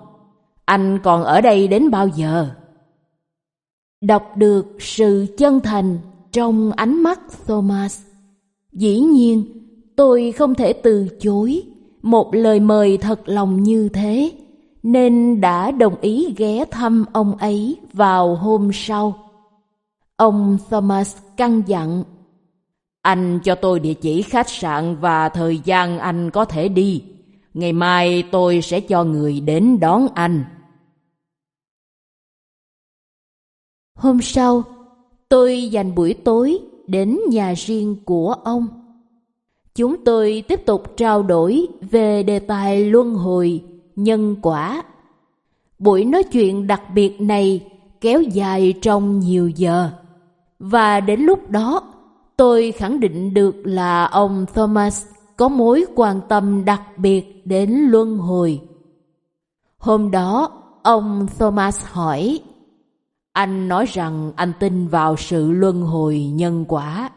Anh còn ở đây đến bao giờ? Đọc được sự chân thành trong ánh mắt Thomas. Dĩ nhiên, tôi không thể từ chối một lời mời thật lòng như thế nên đã đồng ý ghé thăm ông ấy vào hôm sau. Ông Thomas căn dặn, Anh cho tôi địa chỉ khách sạn và thời gian anh có thể đi. Ngày mai tôi sẽ cho người đến đón anh. Hôm sau, tôi dành buổi tối đến nhà riêng của ông. Chúng tôi tiếp tục trao đổi về đề tài luân hồi nhân quả. Buổi nói chuyện đặc biệt này kéo dài trong nhiều giờ. Và đến lúc đó, tôi khẳng định được là ông Thomas có mối quan tâm đặc biệt đến luân hồi. Hôm đó, ông Thomas hỏi, Anh nói rằng anh tin vào sự luân hồi nhân quả,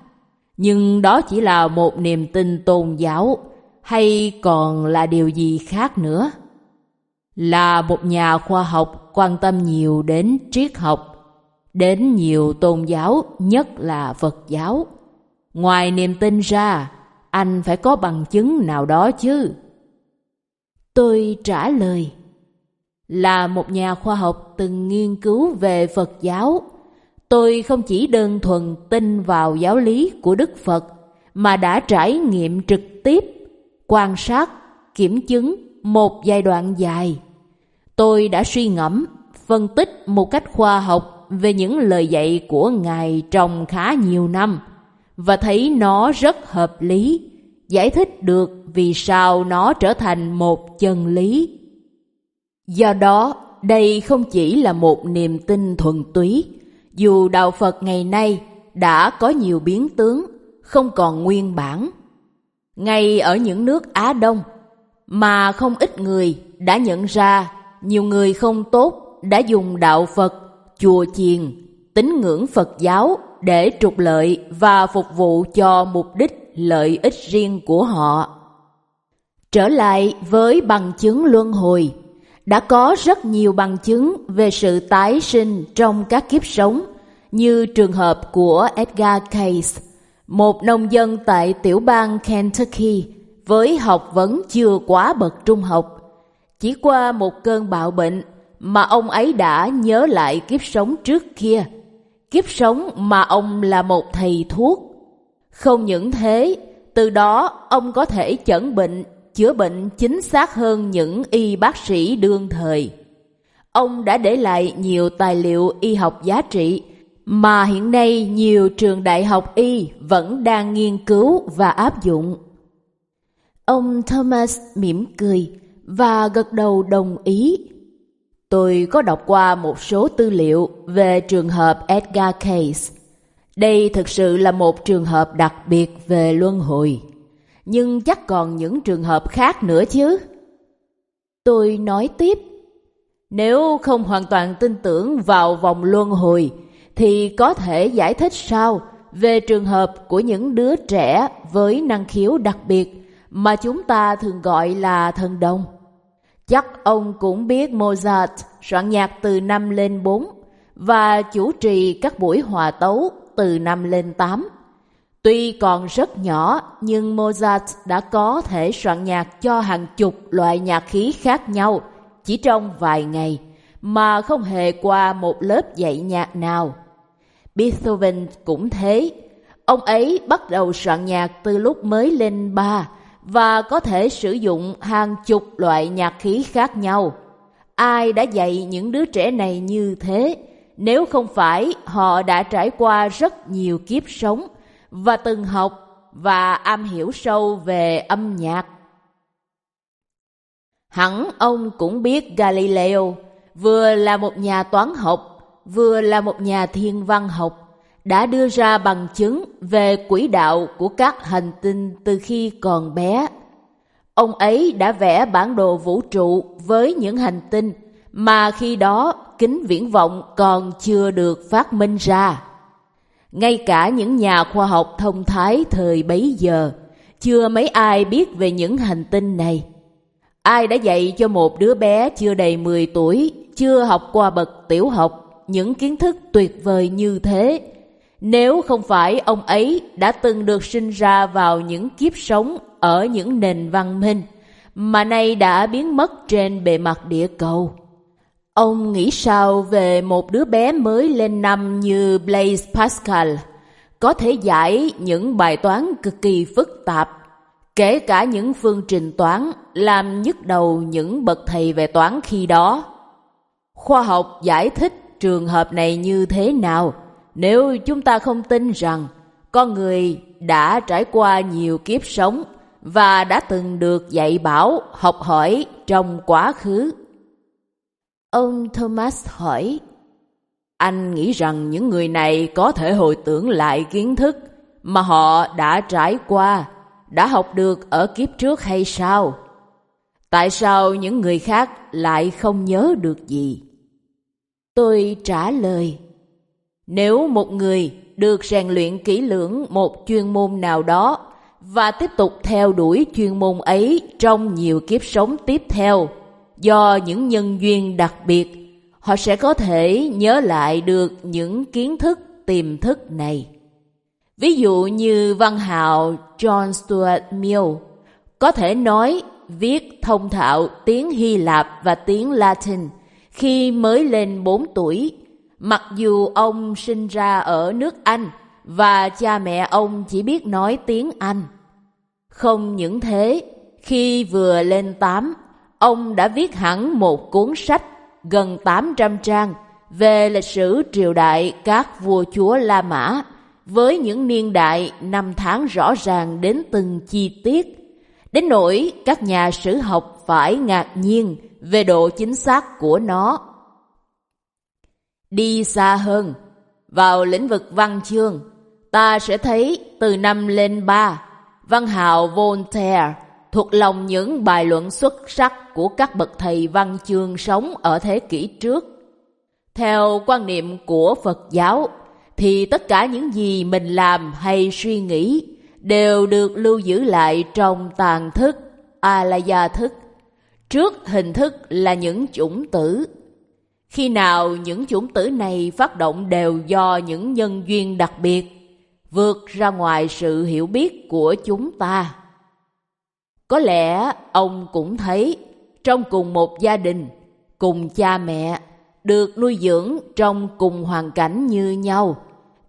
nhưng đó chỉ là một niềm tin tôn giáo hay còn là điều gì khác nữa? Là một nhà khoa học quan tâm nhiều đến triết học, đến nhiều tôn giáo, nhất là Phật giáo. Ngoài niềm tin ra, anh phải có bằng chứng nào đó chứ. Tôi trả lời, là một nhà khoa học từng nghiên cứu về Phật giáo, tôi không chỉ đơn thuần tin vào giáo lý của Đức Phật, mà đã trải nghiệm trực tiếp, quan sát, kiểm chứng một giai đoạn dài. Tôi đã suy ngẫm, phân tích một cách khoa học về những lời dạy của Ngài trong khá nhiều năm và thấy nó rất hợp lý, giải thích được vì sao nó trở thành một chân lý. Do đó, đây không chỉ là một niềm tin thuần túy, dù đạo Phật ngày nay đã có nhiều biến tướng, không còn nguyên bản. Ngay ở những nước Á Đông, mà không ít người đã nhận ra nhiều người không tốt đã dùng đạo Phật, chùa chiền, tín ngưỡng Phật giáo để trục lợi và phục vụ cho mục đích lợi ích riêng của họ. Trở lại với bằng chứng luân hồi, đã có rất nhiều bằng chứng về sự tái sinh trong các kiếp sống, như trường hợp của Edgar Case, một nông dân tại tiểu bang Kentucky với học vấn chưa quá bậc trung học. Chỉ qua một cơn bạo bệnh mà ông ấy đã nhớ lại kiếp sống trước kia, kiếp sống mà ông là một thầy thuốc. Không những thế, từ đó ông có thể chẩn bệnh, chữa bệnh chính xác hơn những y bác sĩ đương thời. Ông đã để lại nhiều tài liệu y học giá trị mà hiện nay nhiều trường đại học y vẫn đang nghiên cứu và áp dụng. Ông Thomas mỉm cười và gật đầu đồng ý. Tôi có đọc qua một số tư liệu về trường hợp Edgar Case Đây thực sự là một trường hợp đặc biệt về luân hồi. Nhưng chắc còn những trường hợp khác nữa chứ. Tôi nói tiếp, nếu không hoàn toàn tin tưởng vào vòng luân hồi, thì có thể giải thích sao về trường hợp của những đứa trẻ với năng khiếu đặc biệt mà chúng ta thường gọi là thần đồng. Chắc ông cũng biết Mozart soạn nhạc từ năm lên 4 và chủ trì các buổi hòa tấu từ năm lên 8. Tuy còn rất nhỏ, nhưng Mozart đã có thể soạn nhạc cho hàng chục loại nhạc khí khác nhau chỉ trong vài ngày mà không hề qua một lớp dạy nhạc nào. Beethoven cũng thế. Ông ấy bắt đầu soạn nhạc từ lúc mới lên ba và có thể sử dụng hàng chục loại nhạc khí khác nhau. Ai đã dạy những đứa trẻ này như thế nếu không phải họ đã trải qua rất nhiều kiếp sống và từng học và am hiểu sâu về âm nhạc. Hẳn ông cũng biết Galileo vừa là một nhà toán học, vừa là một nhà thiên văn học đã đưa ra bằng chứng về quỹ đạo của các hành tinh từ khi còn bé. Ông ấy đã vẽ bản đồ vũ trụ với những hành tinh mà khi đó kính viễn vọng còn chưa được phát minh ra. Ngay cả những nhà khoa học thông thái thời bấy giờ, chưa mấy ai biết về những hành tinh này. Ai đã dạy cho một đứa bé chưa đầy 10 tuổi, chưa học qua bậc tiểu học, những kiến thức tuyệt vời như thế nếu không phải ông ấy đã từng được sinh ra vào những kiếp sống ở những nền văn minh mà nay đã biến mất trên bề mặt địa cầu. Ông nghĩ sao về một đứa bé mới lên năm như Blaise Pascal có thể giải những bài toán cực kỳ phức tạp, kể cả những phương trình toán làm nhức đầu những bậc thầy về toán khi đó. Khoa học giải thích trường hợp này như thế nào? Nếu chúng ta không tin rằng con người đã trải qua nhiều kiếp sống và đã từng được dạy bảo, học hỏi trong quá khứ. Ông Thomas hỏi. Anh nghĩ rằng những người này có thể hồi tưởng lại kiến thức mà họ đã trải qua, đã học được ở kiếp trước hay sao? Tại sao những người khác lại không nhớ được gì? Tôi trả lời, nếu một người được rèn luyện kỹ lưỡng một chuyên môn nào đó và tiếp tục theo đuổi chuyên môn ấy trong nhiều kiếp sống tiếp theo, do những nhân duyên đặc biệt, họ sẽ có thể nhớ lại được những kiến thức tiềm thức này. Ví dụ như văn hào John Stuart Mill có thể nói viết thông thạo tiếng Hy Lạp và tiếng Latin khi mới lên 4 tuổi, mặc dù ông sinh ra ở nước Anh và cha mẹ ông chỉ biết nói tiếng Anh. Không những thế, khi vừa lên 8, ông đã viết hẳn một cuốn sách gần 800 trang về lịch sử triều đại các vua chúa La Mã với những niên đại năm tháng rõ ràng đến từng chi tiết Đến nỗi các nhà sử học phải ngạc nhiên về độ chính xác của nó. Đi xa hơn, vào lĩnh vực văn chương, ta sẽ thấy từ năm lên ba, văn hào Voltaire thuộc lòng những bài luận xuất sắc của các bậc thầy văn chương sống ở thế kỷ trước. Theo quan niệm của Phật giáo, thì tất cả những gì mình làm hay suy nghĩ đều được lưu giữ lại trong tàn thức, alaya thức. Trước hình thức là những chủng tử. Khi nào những chủng tử này phát động đều do những nhân duyên đặc biệt, vượt ra ngoài sự hiểu biết của chúng ta. Có lẽ ông cũng thấy trong cùng một gia đình, cùng cha mẹ, được nuôi dưỡng trong cùng hoàn cảnh như nhau,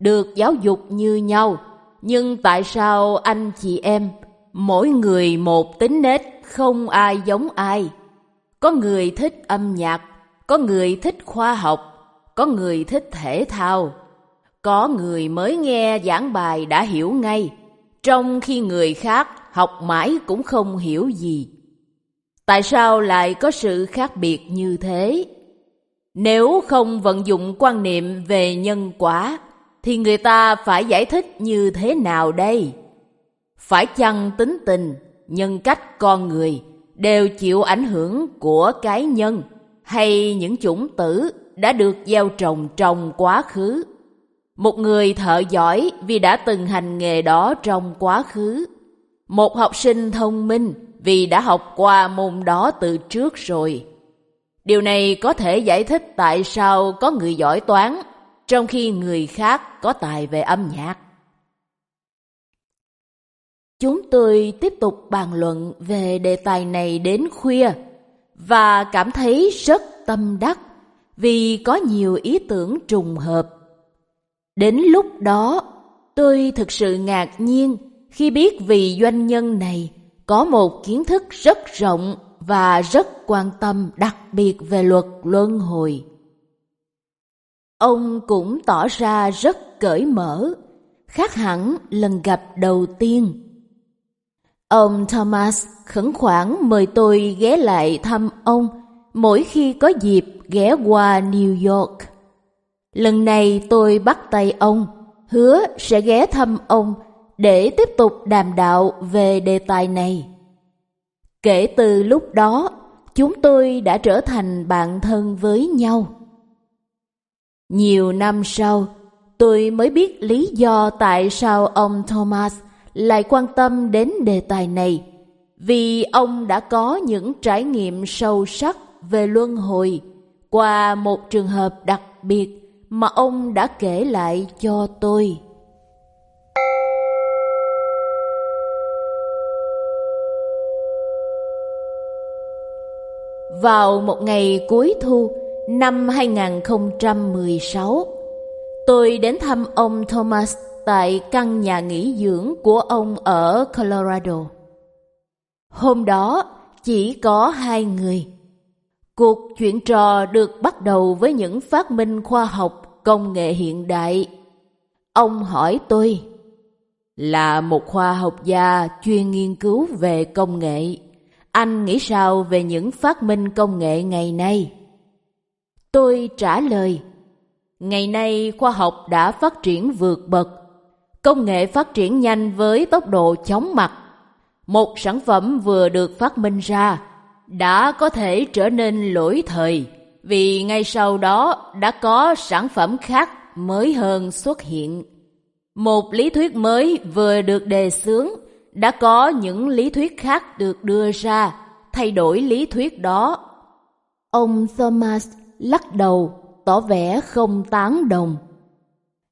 được giáo dục như nhau, nhưng tại sao anh chị em, mỗi người một tính nết không ai giống ai? Có người thích âm nhạc, có người thích khoa học, có người thích thể thao, có người mới nghe giảng bài đã hiểu ngay, trong khi người khác học mãi cũng không hiểu gì. Tại sao lại có sự khác biệt như thế? Nếu không vận dụng quan niệm về nhân quả, thì người ta phải giải thích như thế nào đây? Phải chăng tính tình, nhân cách con người đều chịu ảnh hưởng của cái nhân hay những chủng tử đã được gieo trồng trong quá khứ? Một người thợ giỏi vì đã từng hành nghề đó trong quá khứ. Một học sinh thông minh vì đã học qua môn đó từ trước rồi. Điều này có thể giải thích tại sao có người giỏi toán, trong khi người khác có tài về âm nhạc. Chúng tôi tiếp tục bàn luận về đề tài này đến khuya và cảm thấy rất tâm đắc vì có nhiều ý tưởng trùng hợp. Đến lúc đó, tôi thực sự ngạc nhiên khi biết vị doanh nhân này có một kiến thức rất rộng và rất quan tâm đặc biệt về luật luân hồi. Ông cũng tỏ ra rất cởi mở, khác hẳn lần gặp đầu tiên. Ông Thomas khẩn khoản mời tôi ghé lại thăm ông mỗi khi có dịp ghé qua New York. Lần này tôi bắt tay ông, hứa sẽ ghé thăm ông để tiếp tục đàm đạo về đề tài này. Kể từ lúc đó, chúng tôi đã trở thành bạn thân với nhau. Nhiều năm sau, tôi mới biết lý do tại sao ông Thomas lại quan tâm đến đề tài này, vì ông đã có những trải nghiệm sâu sắc về luân hồi qua một trường hợp đặc biệt mà ông đã kể lại cho tôi. Vào một ngày cuối thu, Năm 2016, tôi đến thăm ông Thomas tại căn nhà nghỉ dưỡng của ông ở Colorado. Hôm đó chỉ có hai người. Cuộc chuyện trò được bắt đầu với những phát minh khoa học công nghệ hiện đại. Ông hỏi tôi, là một khoa học gia chuyên nghiên cứu về công nghệ, anh nghĩ sao về những phát minh công nghệ ngày nay? Tôi trả lời, ngày nay khoa học đã phát triển vượt bậc, công nghệ phát triển nhanh với tốc độ chóng mặt. Một sản phẩm vừa được phát minh ra đã có thể trở nên lỗi thời vì ngay sau đó đã có sản phẩm khác mới hơn xuất hiện. Một lý thuyết mới vừa được đề xướng, đã có những lý thuyết khác được đưa ra, thay đổi lý thuyết đó. Ông Thomas lắc đầu, tỏ vẻ không tán đồng.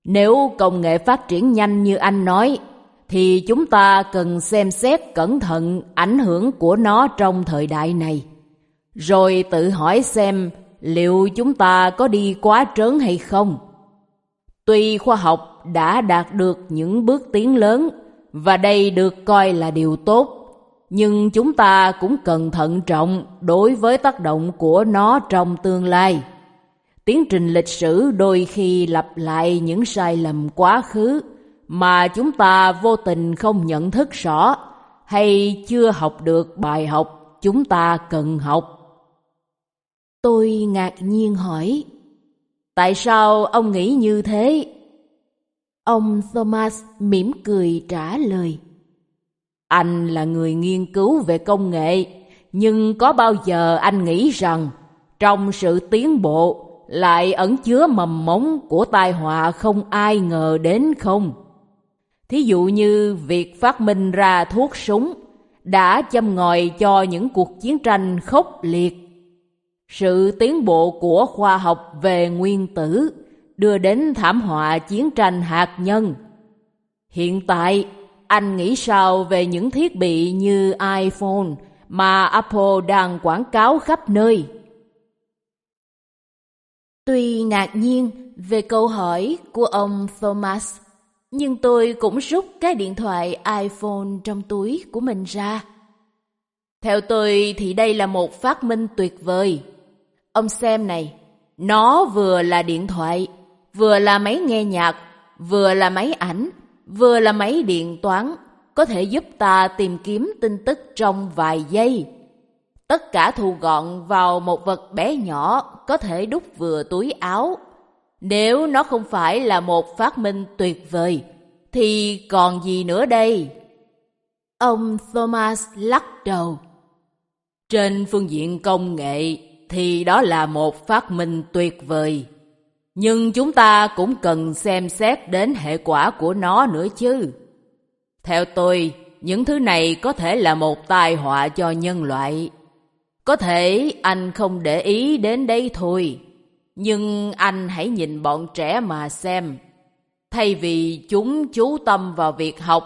Nếu công nghệ phát triển nhanh như anh nói, thì chúng ta cần xem xét cẩn thận ảnh hưởng của nó trong thời đại này. Rồi tự hỏi xem liệu chúng ta có đi quá trớn hay không. Tuy khoa học đã đạt được những bước tiến lớn và đây được coi là điều tốt, nhưng chúng ta cũng cần thận trọng đối với tác động của nó trong tương lai. Tiến trình lịch sử đôi khi lặp lại những sai lầm quá khứ mà chúng ta vô tình không nhận thức rõ hay chưa học được bài học chúng ta cần học. Tôi ngạc nhiên hỏi, tại sao ông nghĩ như thế? Ông Thomas mỉm cười trả lời. Anh là người nghiên cứu về công nghệ, nhưng có bao giờ anh nghĩ rằng trong sự tiến bộ lại ẩn chứa mầm mống của tai họa không ai ngờ đến không? Thí dụ như việc phát minh ra thuốc súng đã châm ngòi cho những cuộc chiến tranh khốc liệt. Sự tiến bộ của khoa học về nguyên tử đưa đến thảm họa chiến tranh hạt nhân. Hiện tại, anh nghĩ sao về những thiết bị như iPhone mà Apple đang quảng cáo khắp nơi? Tuy ngạc nhiên về câu hỏi của ông Thomas, nhưng tôi cũng rút cái điện thoại iPhone trong túi của mình ra. Theo tôi thì đây là một phát minh tuyệt vời. Ông xem này, nó vừa là điện thoại, vừa là máy nghe nhạc, vừa là máy ảnh, vừa là máy điện toán, có thể giúp ta tìm kiếm tin tức trong vài giây. Tất cả thu gọn vào một vật bé nhỏ có thể đút vừa túi áo. Nếu nó không phải là một phát minh tuyệt vời, thì còn gì nữa đây? Ông Thomas lắc đầu. Trên phương diện công nghệ thì đó là một phát minh tuyệt vời. Nhưng chúng ta cũng cần xem xét đến hệ quả của nó nữa chứ. Theo tôi, những thứ này có thể là một tai họa cho nhân loại. Có thể anh không để ý đến đây thôi, nhưng anh hãy nhìn bọn trẻ mà xem. Thay vì chúng chú tâm vào việc học,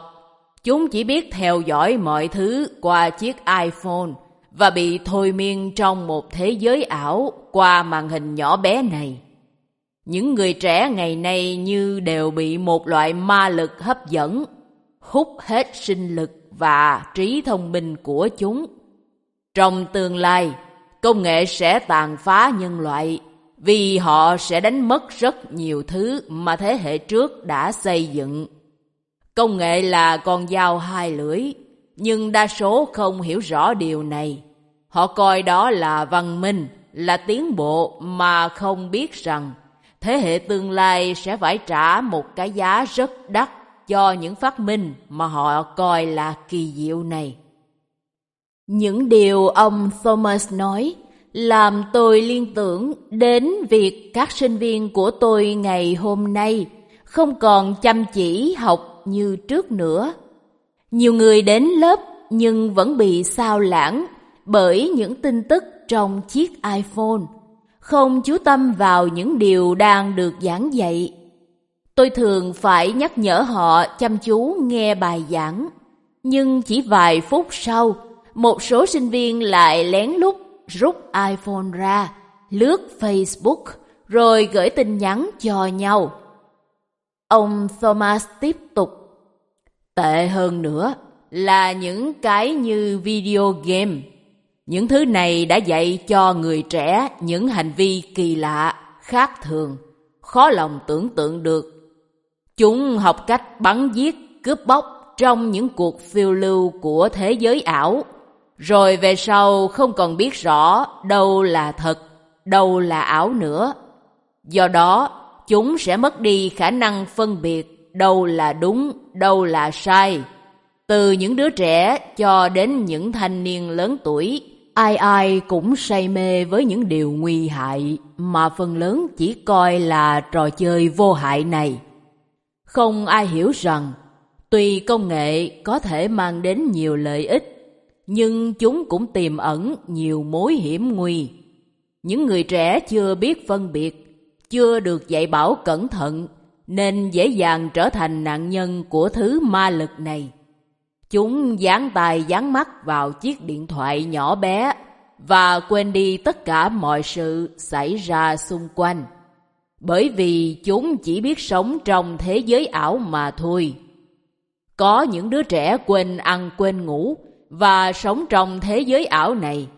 chúng chỉ biết theo dõi mọi thứ qua chiếc iPhone và bị thôi miên trong một thế giới ảo qua màn hình nhỏ bé này. Những người trẻ ngày nay như đều bị một loại ma lực hấp dẫn, hút hết sinh lực và trí thông minh của chúng. Trong tương lai, công nghệ sẽ tàn phá nhân loại vì họ sẽ đánh mất rất nhiều thứ mà thế hệ trước đã xây dựng. Công nghệ là con dao hai lưỡi, nhưng đa số không hiểu rõ điều này. Họ coi đó là văn minh, là tiến bộ mà không biết rằng thế hệ tương lai sẽ phải trả một cái giá rất đắt cho những phát minh mà họ coi là kỳ diệu này. Những điều ông Thomas nói làm tôi liên tưởng đến việc các sinh viên của tôi ngày hôm nay không còn chăm chỉ học như trước nữa. Nhiều người đến lớp nhưng vẫn bị sao lãng bởi những tin tức trong chiếc iPhone, không chú tâm vào những điều đang được giảng dạy. Tôi thường phải nhắc nhở họ chăm chú nghe bài giảng, nhưng chỉ vài phút sau, một số sinh viên lại lén lút rút iPhone ra, lướt Facebook, rồi gửi tin nhắn cho nhau. Ông Thomas tiếp tục. Tệ hơn nữa là những cái như video game những thứ này đã dạy cho người trẻ những hành vi kỳ lạ, khác thường, khó lòng tưởng tượng được. Chúng học cách bắn giết, cướp bóc trong những cuộc phiêu lưu của thế giới ảo, rồi về sau không còn biết rõ đâu là thật, đâu là ảo nữa. Do đó, chúng sẽ mất đi khả năng phân biệt đâu là đúng, đâu là sai. Từ những đứa trẻ cho đến những thanh niên lớn tuổi, ai ai cũng say mê với những điều nguy hại mà phần lớn chỉ coi là trò chơi vô hại này. Không ai hiểu rằng, tuy công nghệ có thể mang đến nhiều lợi ích, nhưng chúng cũng tiềm ẩn nhiều mối hiểm nguy. Những người trẻ chưa biết phân biệt, chưa được dạy bảo cẩn thận, nên dễ dàng trở thành nạn nhân của thứ ma lực này. Chúng dán tay dán mắt vào chiếc điện thoại nhỏ bé và quên đi tất cả mọi sự xảy ra xung quanh. Bởi vì chúng chỉ biết sống trong thế giới ảo mà thôi. Có những đứa trẻ quên ăn quên ngủ và sống trong thế giới ảo này.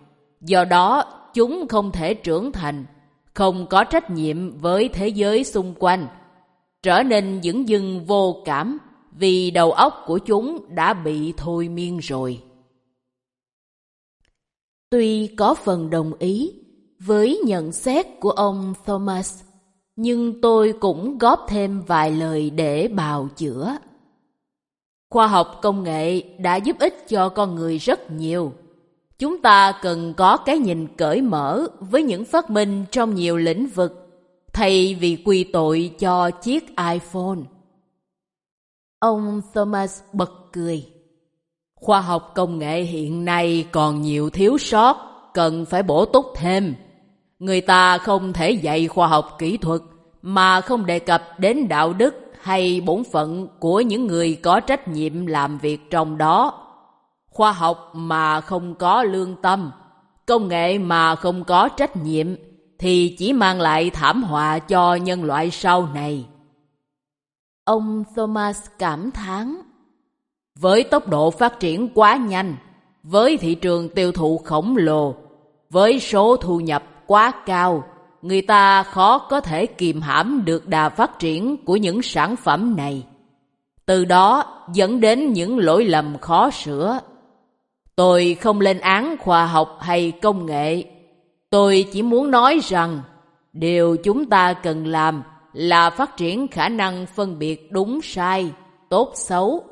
Do đó, chúng không thể trưởng thành, không có trách nhiệm với thế giới xung quanh, trở nên dững dưng vô cảm vì đầu óc của chúng đã bị thôi miên rồi. Tuy có phần đồng ý với nhận xét của ông Thomas, nhưng tôi cũng góp thêm vài lời để bào chữa. Khoa học công nghệ đã giúp ích cho con người rất nhiều. Chúng ta cần có cái nhìn cởi mở với những phát minh trong nhiều lĩnh vực, thay vì quy tội cho chiếc iPhone. Ông Thomas bật cười. Khoa học công nghệ hiện nay còn nhiều thiếu sót, cần phải bổ túc thêm. Người ta không thể dạy khoa học kỹ thuật mà không đề cập đến đạo đức hay bổn phận của những người có trách nhiệm làm việc trong đó. Khoa học mà không có lương tâm, công nghệ mà không có trách nhiệm thì chỉ mang lại thảm họa cho nhân loại sau này. Ông Thomas cảm thán với tốc độ phát triển quá nhanh, với thị trường tiêu thụ khổng lồ, với số thu nhập quá cao, người ta khó có thể kìm hãm được đà phát triển của những sản phẩm này. Từ đó dẫn đến những lỗi lầm khó sửa. Tôi không lên án khoa học hay công nghệ. Tôi chỉ muốn nói rằng điều chúng ta cần làm là phát triển khả năng phân biệt đúng sai, tốt xấu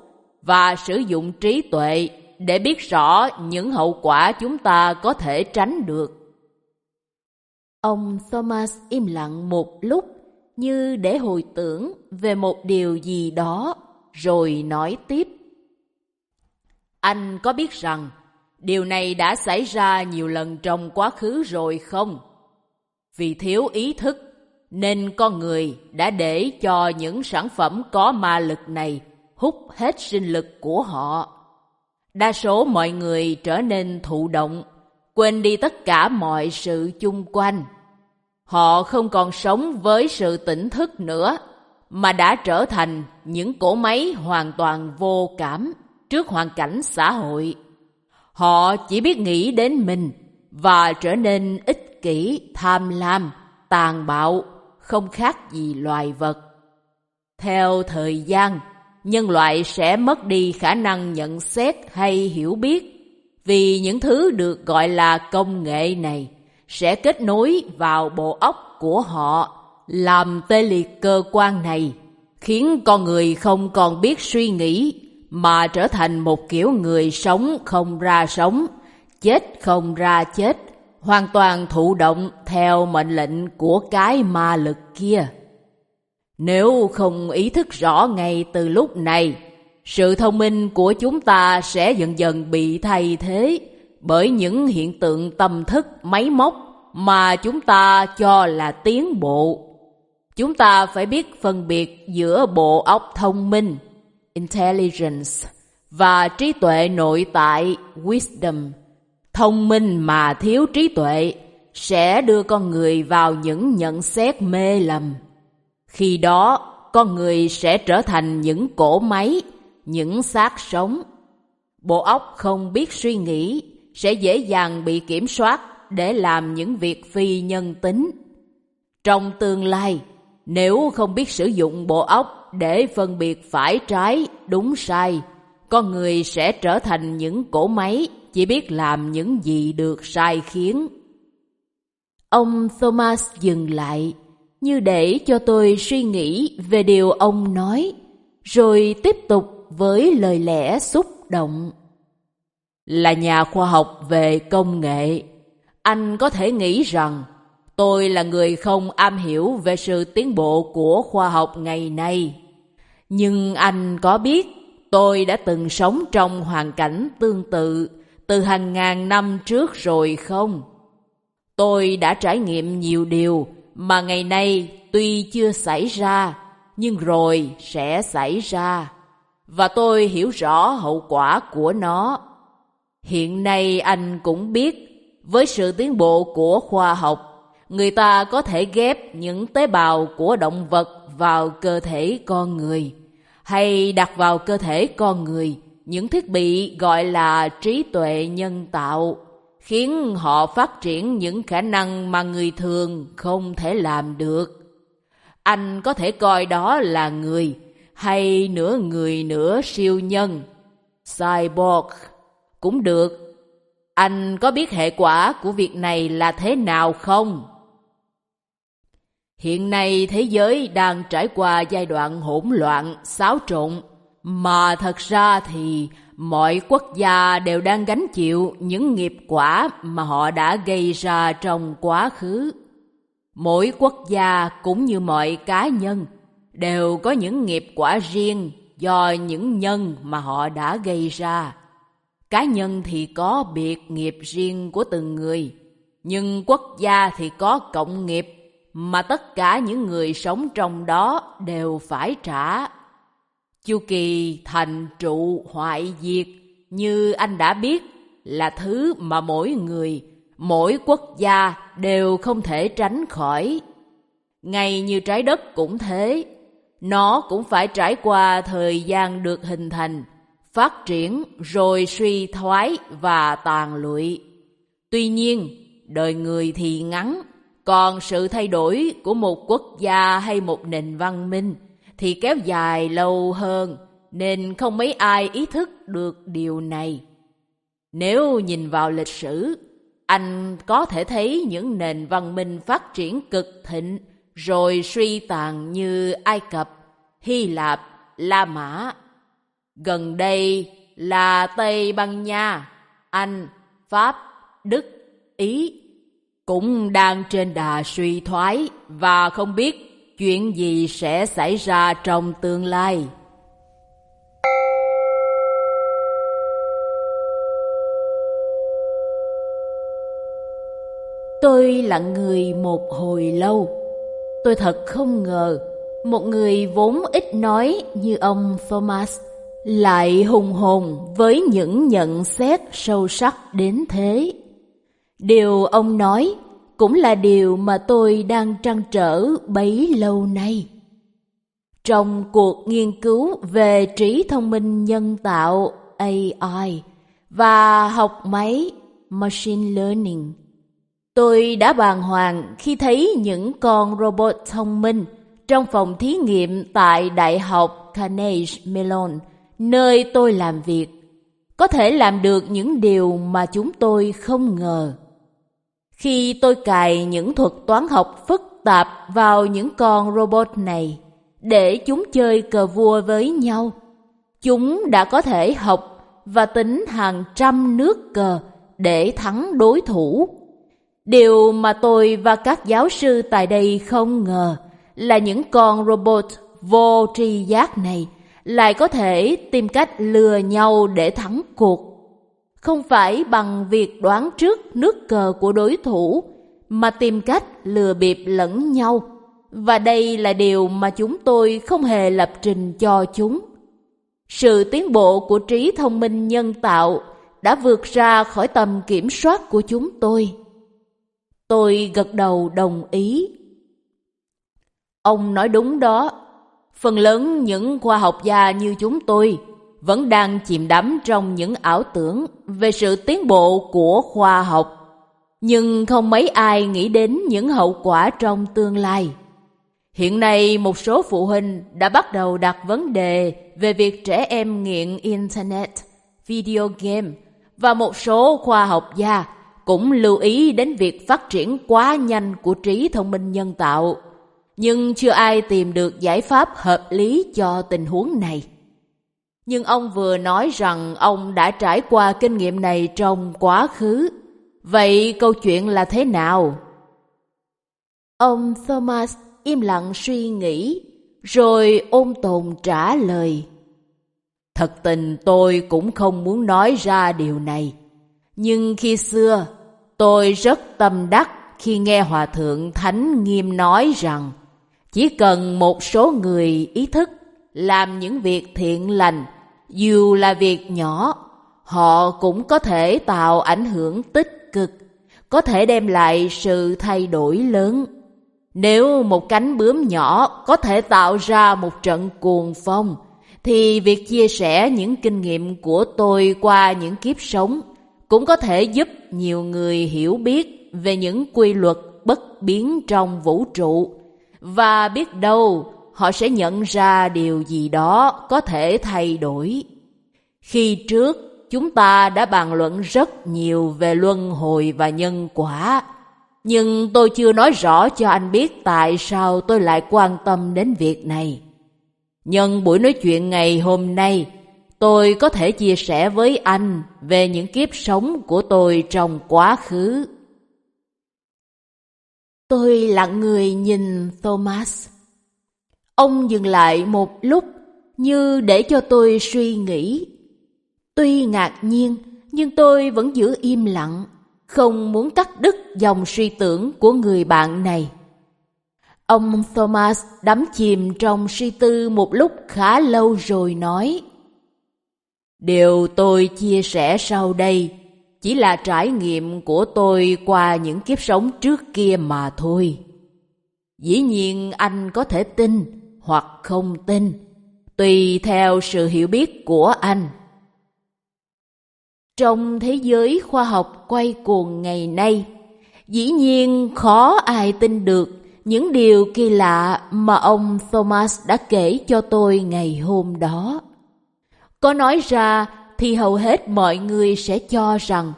và sử dụng trí tuệ để biết rõ những hậu quả chúng ta có thể tránh được. Ông Thomas im lặng một lúc như để hồi tưởng về một điều gì đó rồi nói tiếp. Anh có biết rằng điều này đã xảy ra nhiều lần trong quá khứ rồi không? Vì thiếu ý thức nên con người đã để cho những sản phẩm có ma lực này hút hết sinh lực của họ. Đa số mọi người trở nên thụ động, quên đi tất cả mọi sự chung quanh. Họ không còn sống với sự tỉnh thức nữa, mà đã trở thành những cỗ máy hoàn toàn vô cảm trước hoàn cảnh xã hội. Họ chỉ biết nghĩ đến mình và trở nên ích kỷ, tham lam, tàn bạo, không khác gì loài vật. Theo thời gian, nhân loại sẽ mất đi khả năng nhận xét hay hiểu biết vì những thứ được gọi là công nghệ này sẽ kết nối vào bộ óc của họ làm tê liệt cơ quan này khiến con người không còn biết suy nghĩ mà trở thành một kiểu người sống không ra sống chết không ra chết hoàn toàn thụ động theo mệnh lệnh của cái ma lực kia. Nếu không ý thức rõ ngay từ lúc này, sự thông minh của chúng ta sẽ dần dần bị thay thế bởi những hiện tượng tâm thức máy móc mà chúng ta cho là tiến bộ. Chúng ta phải biết phân biệt giữa bộ óc thông minh, intelligence, và trí tuệ nội tại, wisdom. Thông minh mà thiếu trí tuệ sẽ đưa con người vào những nhận xét mê lầm. Khi đó, con người sẽ trở thành những cỗ máy, những xác sống. Bộ óc không biết suy nghĩ sẽ dễ dàng bị kiểm soát để làm những việc phi nhân tính. Trong tương lai, nếu không biết sử dụng bộ óc để phân biệt phải trái, đúng sai, con người sẽ trở thành những cỗ máy chỉ biết làm những gì được sai khiến. Ông Thomas dừng lại, như để cho tôi suy nghĩ về điều ông nói, rồi tiếp tục với lời lẽ xúc động. Là nhà khoa học về công nghệ, anh có thể nghĩ rằng tôi là người không am hiểu về sự tiến bộ của khoa học ngày nay. Nhưng anh có biết tôi đã từng sống trong hoàn cảnh tương tự từ hàng ngàn năm trước rồi không? Tôi đã trải nghiệm nhiều điều mà ngày nay tuy chưa xảy ra, nhưng rồi sẽ xảy ra. Và tôi hiểu rõ hậu quả của nó. Hiện nay anh cũng biết, với sự tiến bộ của khoa học, người ta có thể ghép những tế bào của động vật vào cơ thể con người, hay đặt vào cơ thể con người những thiết bị gọi là trí tuệ nhân tạo khiến họ phát triển những khả năng mà người thường không thể làm được. Anh có thể coi đó là người, hay nửa người nửa siêu nhân, cyborg, cũng được. Anh có biết hệ quả của việc này là thế nào không? Hiện nay thế giới đang trải qua giai đoạn hỗn loạn, xáo trộn, mà thật ra thì mọi quốc gia đều đang gánh chịu những nghiệp quả mà họ đã gây ra trong quá khứ. Mỗi quốc gia cũng như mọi cá nhân đều có những nghiệp quả riêng do những nhân mà họ đã gây ra. Cá nhân thì có biệt nghiệp riêng của từng người, nhưng quốc gia thì có cộng nghiệp mà tất cả những người sống trong đó đều phải trả. Chu kỳ thành trụ hoại diệt như anh đã biết là thứ mà mỗi người, mỗi quốc gia đều không thể tránh khỏi. Ngay như trái đất cũng thế, nó cũng phải trải qua thời gian được hình thành, phát triển rồi suy thoái và tàn lụi. Tuy nhiên, đời người thì ngắn, còn sự thay đổi của một quốc gia hay một nền văn minh thì kéo dài lâu hơn, nên không mấy ai ý thức được điều này. Nếu nhìn vào lịch sử, anh có thể thấy những nền văn minh phát triển cực thịnh rồi suy tàn như Ai Cập, Hy Lạp, La Mã. Gần đây là Tây Ban Nha, Anh, Pháp, Đức, Ý cũng đang trên đà suy thoái và không biết chuyện gì sẽ xảy ra trong tương lai. Tôi lặng người một hồi lâu. Tôi thật không ngờ một người vốn ít nói như ông Thomas lại hùng hồn với những nhận xét sâu sắc đến thế. Điều ông nói cũng là điều mà tôi đang trăn trở bấy lâu nay. Trong cuộc nghiên cứu về trí thông minh nhân tạo AI và học máy Machine Learning, tôi đã bàng hoàng khi thấy những con robot thông minh trong phòng thí nghiệm tại Đại học Carnegie Mellon, nơi tôi làm việc, có thể làm được những điều mà chúng tôi không ngờ. Khi tôi cài những thuật toán học phức tạp vào những con robot này để chúng chơi cờ vua với nhau, chúng đã có thể học và tính hàng trăm nước cờ để thắng đối thủ. Điều mà tôi và các giáo sư tại đây không ngờ là những con robot vô tri giác này lại có thể tìm cách lừa nhau để thắng cuộc. Không phải bằng việc đoán trước nước cờ của đối thủ mà tìm cách lừa bịp lẫn nhau. Và đây là điều mà chúng tôi không hề lập trình cho chúng. Sự tiến bộ của trí thông minh nhân tạo đã vượt ra khỏi tầm kiểm soát của chúng tôi tôi gật đầu đồng ý ông nói đúng đó phần lớn những khoa học gia như chúng tôi vẫn đang chìm đắm trong những ảo tưởng về sự tiến bộ của khoa học. Nhưng không mấy ai nghĩ đến những hậu quả trong tương lai. Hiện nay một số phụ huynh đã bắt đầu đặt vấn đề về việc trẻ em nghiện Internet, video game và một số khoa học gia cũng lưu ý đến việc phát triển quá nhanh của trí thông minh nhân tạo, nhưng chưa ai tìm được giải pháp hợp lý cho tình huống này. Nhưng ông vừa nói rằng ông đã trải qua kinh nghiệm này trong quá khứ. Vậy câu chuyện là thế nào? Ông Thomas im lặng suy nghĩ, rồi ôn tồn trả lời. Thật tình tôi cũng không muốn nói ra điều này. Nhưng khi xưa, tôi rất tâm đắc khi nghe Hòa Thượng Thánh Nghiêm nói rằng chỉ cần một số người ý thức làm những việc thiện lành, dù là việc nhỏ, họ cũng có thể tạo ảnh hưởng tích cực, có thể đem lại sự thay đổi lớn. Nếu một cánh bướm nhỏ có thể tạo ra một trận cuồng phong, thì việc chia sẻ những kinh nghiệm của tôi qua những kiếp sống cũng có thể giúp nhiều người hiểu biết về những quy luật bất biến trong vũ trụ và biết đâu họ sẽ nhận ra điều gì đó có thể thay đổi. Khi trước, chúng ta đã bàn luận rất nhiều về luân hồi và nhân quả. Nhưng tôi chưa nói rõ cho anh biết tại sao tôi lại quan tâm đến việc này. Nhân buổi nói chuyện ngày hôm nay, tôi có thể chia sẻ với anh về những kiếp sống của tôi trong quá khứ. Tôi lặng người nhìn Thomas. Ông dừng lại một lúc như để cho tôi suy nghĩ. Tuy ngạc nhiên, nhưng tôi vẫn giữ im lặng, không muốn cắt đứt dòng suy tưởng của người bạn này. Ông Thomas đắm chìm trong suy tư một lúc khá lâu rồi nói Điều tôi chia sẻ sau đây chỉ là trải nghiệm của tôi qua những kiếp sống trước kia mà thôi. Dĩ nhiên anh có thể tin hoặc không tin, tùy theo sự hiểu biết của anh. Trong thế giới khoa học quay cuồng ngày nay, dĩ nhiên khó ai tin được những điều kỳ lạ mà ông Thomas đã kể cho tôi ngày hôm đó. Có nói ra thì hầu hết mọi người sẽ cho rằng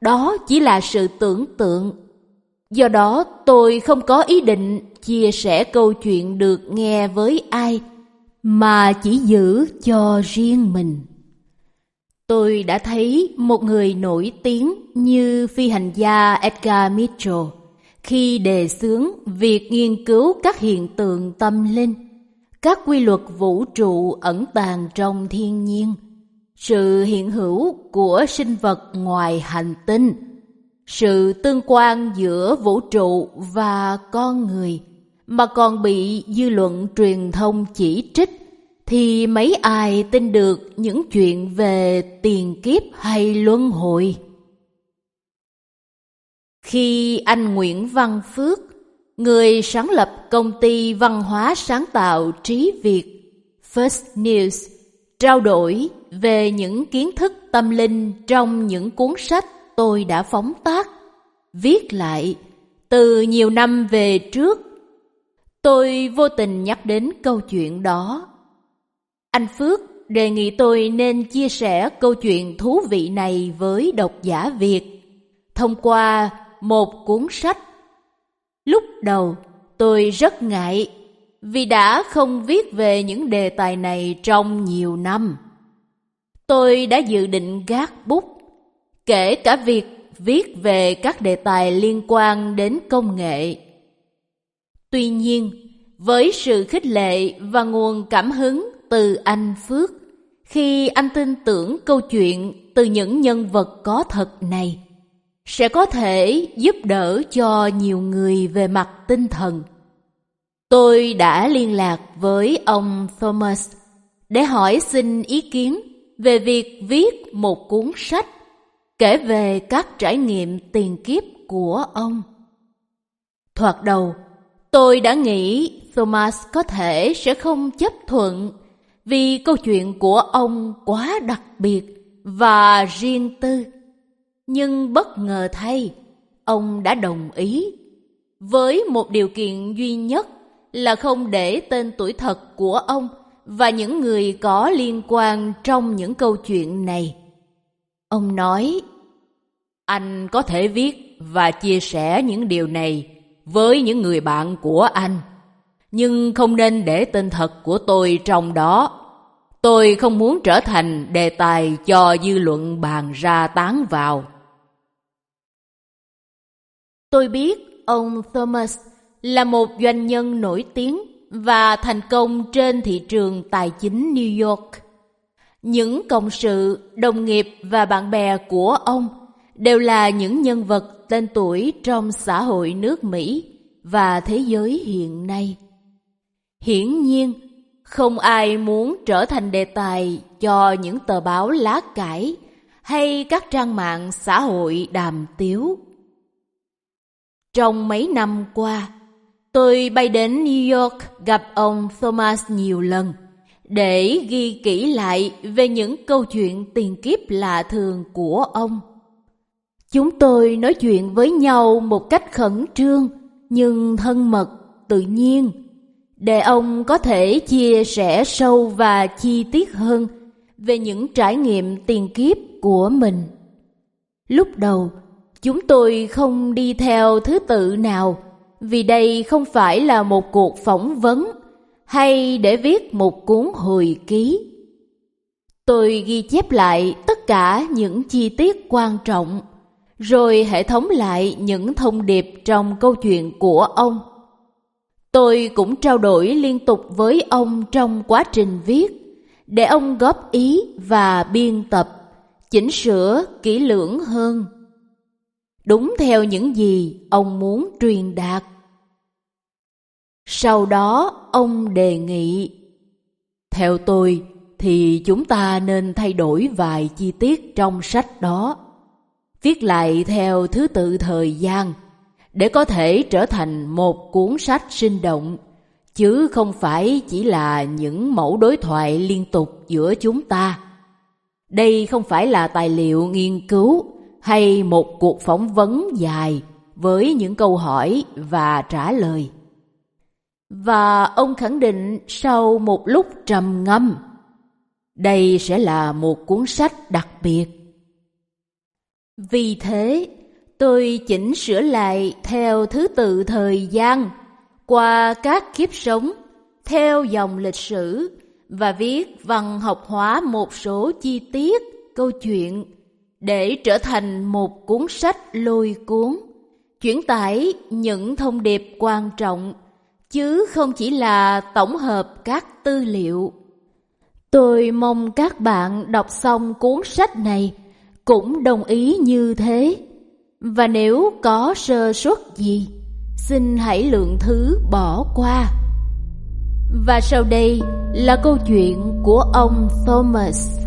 đó chỉ là sự tưởng tượng. Do đó tôi không có ý định chia sẻ câu chuyện được nghe với ai, mà chỉ giữ cho riêng mình. Tôi đã thấy một người nổi tiếng như phi hành gia Edgar Mitchell khi đề xướng việc nghiên cứu các hiện tượng tâm linh, các quy luật vũ trụ ẩn tàng trong thiên nhiên, sự hiện hữu của sinh vật ngoài hành tinh, sự tương quan giữa vũ trụ và con người mà còn bị dư luận truyền thông chỉ trích thì mấy ai tin được những chuyện về tiền kiếp hay luân hồi? Khi anh Nguyễn Văn Phước, người sáng lập công ty văn hóa sáng tạo Trí Việt First News, trao đổi về những kiến thức tâm linh trong những cuốn sách tôi đã phóng tác, viết lại từ nhiều năm về trước. Tôi vô tình nhắc đến câu chuyện đó. Anh Phước đề nghị tôi nên chia sẻ câu chuyện thú vị này với độc giả Việt thông qua một cuốn sách. Lúc đầu tôi rất ngại vì đã không viết về những đề tài này trong nhiều năm. Tôi đã dự định gác bút, kể cả việc viết về các đề tài liên quan đến công nghệ. Tuy nhiên, với sự khích lệ và nguồn cảm hứng từ anh Phước, khi anh tin tưởng câu chuyện từ những nhân vật có thật này, sẽ có thể giúp đỡ cho nhiều người về mặt tinh thần. Tôi đã liên lạc với ông Thomas để hỏi xin ý kiến về việc viết một cuốn sách kể về các trải nghiệm tiền kiếp của ông. Thoạt đầu, tôi đã nghĩ Thomas có thể sẽ không chấp thuận vì câu chuyện của ông quá đặc biệt và riêng tư. Nhưng bất ngờ thay, ông đã đồng ý với một điều kiện duy nhất là không để tên tuổi thật của ông và những người có liên quan trong những câu chuyện này. Ông nói, Anh có thể viết và chia sẻ những điều này với những người bạn của anh, nhưng không nên để tên thật của tôi trong đó. Tôi không muốn trở thành đề tài cho dư luận bàn ra tán vào. Tôi biết ông Thomas là một doanh nhân nổi tiếng và thành công trên thị trường tài chính New York. Những cộng sự, đồng nghiệp và bạn bè của ông đều là những nhân vật tên tuổi trong xã hội nước Mỹ và thế giới hiện nay. Hiển nhiên, không ai muốn trở thành đề tài cho những tờ báo lá cải hay các trang mạng xã hội đàm tiếu. Trong mấy năm qua, tôi bay đến New York gặp ông Thomas nhiều lần để ghi kỹ lại về những câu chuyện tiền kiếp lạ thường của ông. Chúng tôi nói chuyện với nhau một cách khẩn trương nhưng thân mật, tự nhiên, để ông có thể chia sẻ sâu và chi tiết hơn về những trải nghiệm tiền kiếp của mình. Lúc đầu, chúng tôi không đi theo thứ tự nào vì đây không phải là một cuộc phỏng vấn hay để viết một cuốn hồi ký. Tôi ghi chép lại tất cả những chi tiết quan trọng, rồi hệ thống lại những thông điệp trong câu chuyện của ông. Tôi cũng trao đổi liên tục với ông trong quá trình viết, để ông góp ý và biên tập, chỉnh sửa kỹ lưỡng hơn. Đúng theo những gì ông muốn truyền đạt. Sau đó ông đề nghị Theo tôi thì chúng ta nên thay đổi vài chi tiết trong sách đó Viết lại theo thứ tự thời gian để có thể trở thành một cuốn sách sinh động Chứ không phải chỉ là những mẫu đối thoại liên tục giữa chúng ta Đây không phải là tài liệu nghiên cứu hay một cuộc phỏng vấn dài với những câu hỏi và trả lời và ông khẳng định sau một lúc trầm ngâm, đây sẽ là một cuốn sách đặc biệt. Vì thế, tôi chỉnh sửa lại theo thứ tự thời gian, qua các kiếp sống, theo dòng lịch sử và viết văn học hóa một số chi tiết, câu chuyện để trở thành một cuốn sách lôi cuốn, chuyển tải những thông điệp quan trọng chứ không chỉ là tổng hợp các tư liệu. Tôi mong các bạn đọc xong cuốn sách này cũng đồng ý như thế. Và nếu có sơ suất gì, xin hãy lượng thứ bỏ qua. Và sau đây là câu chuyện của ông Thomas.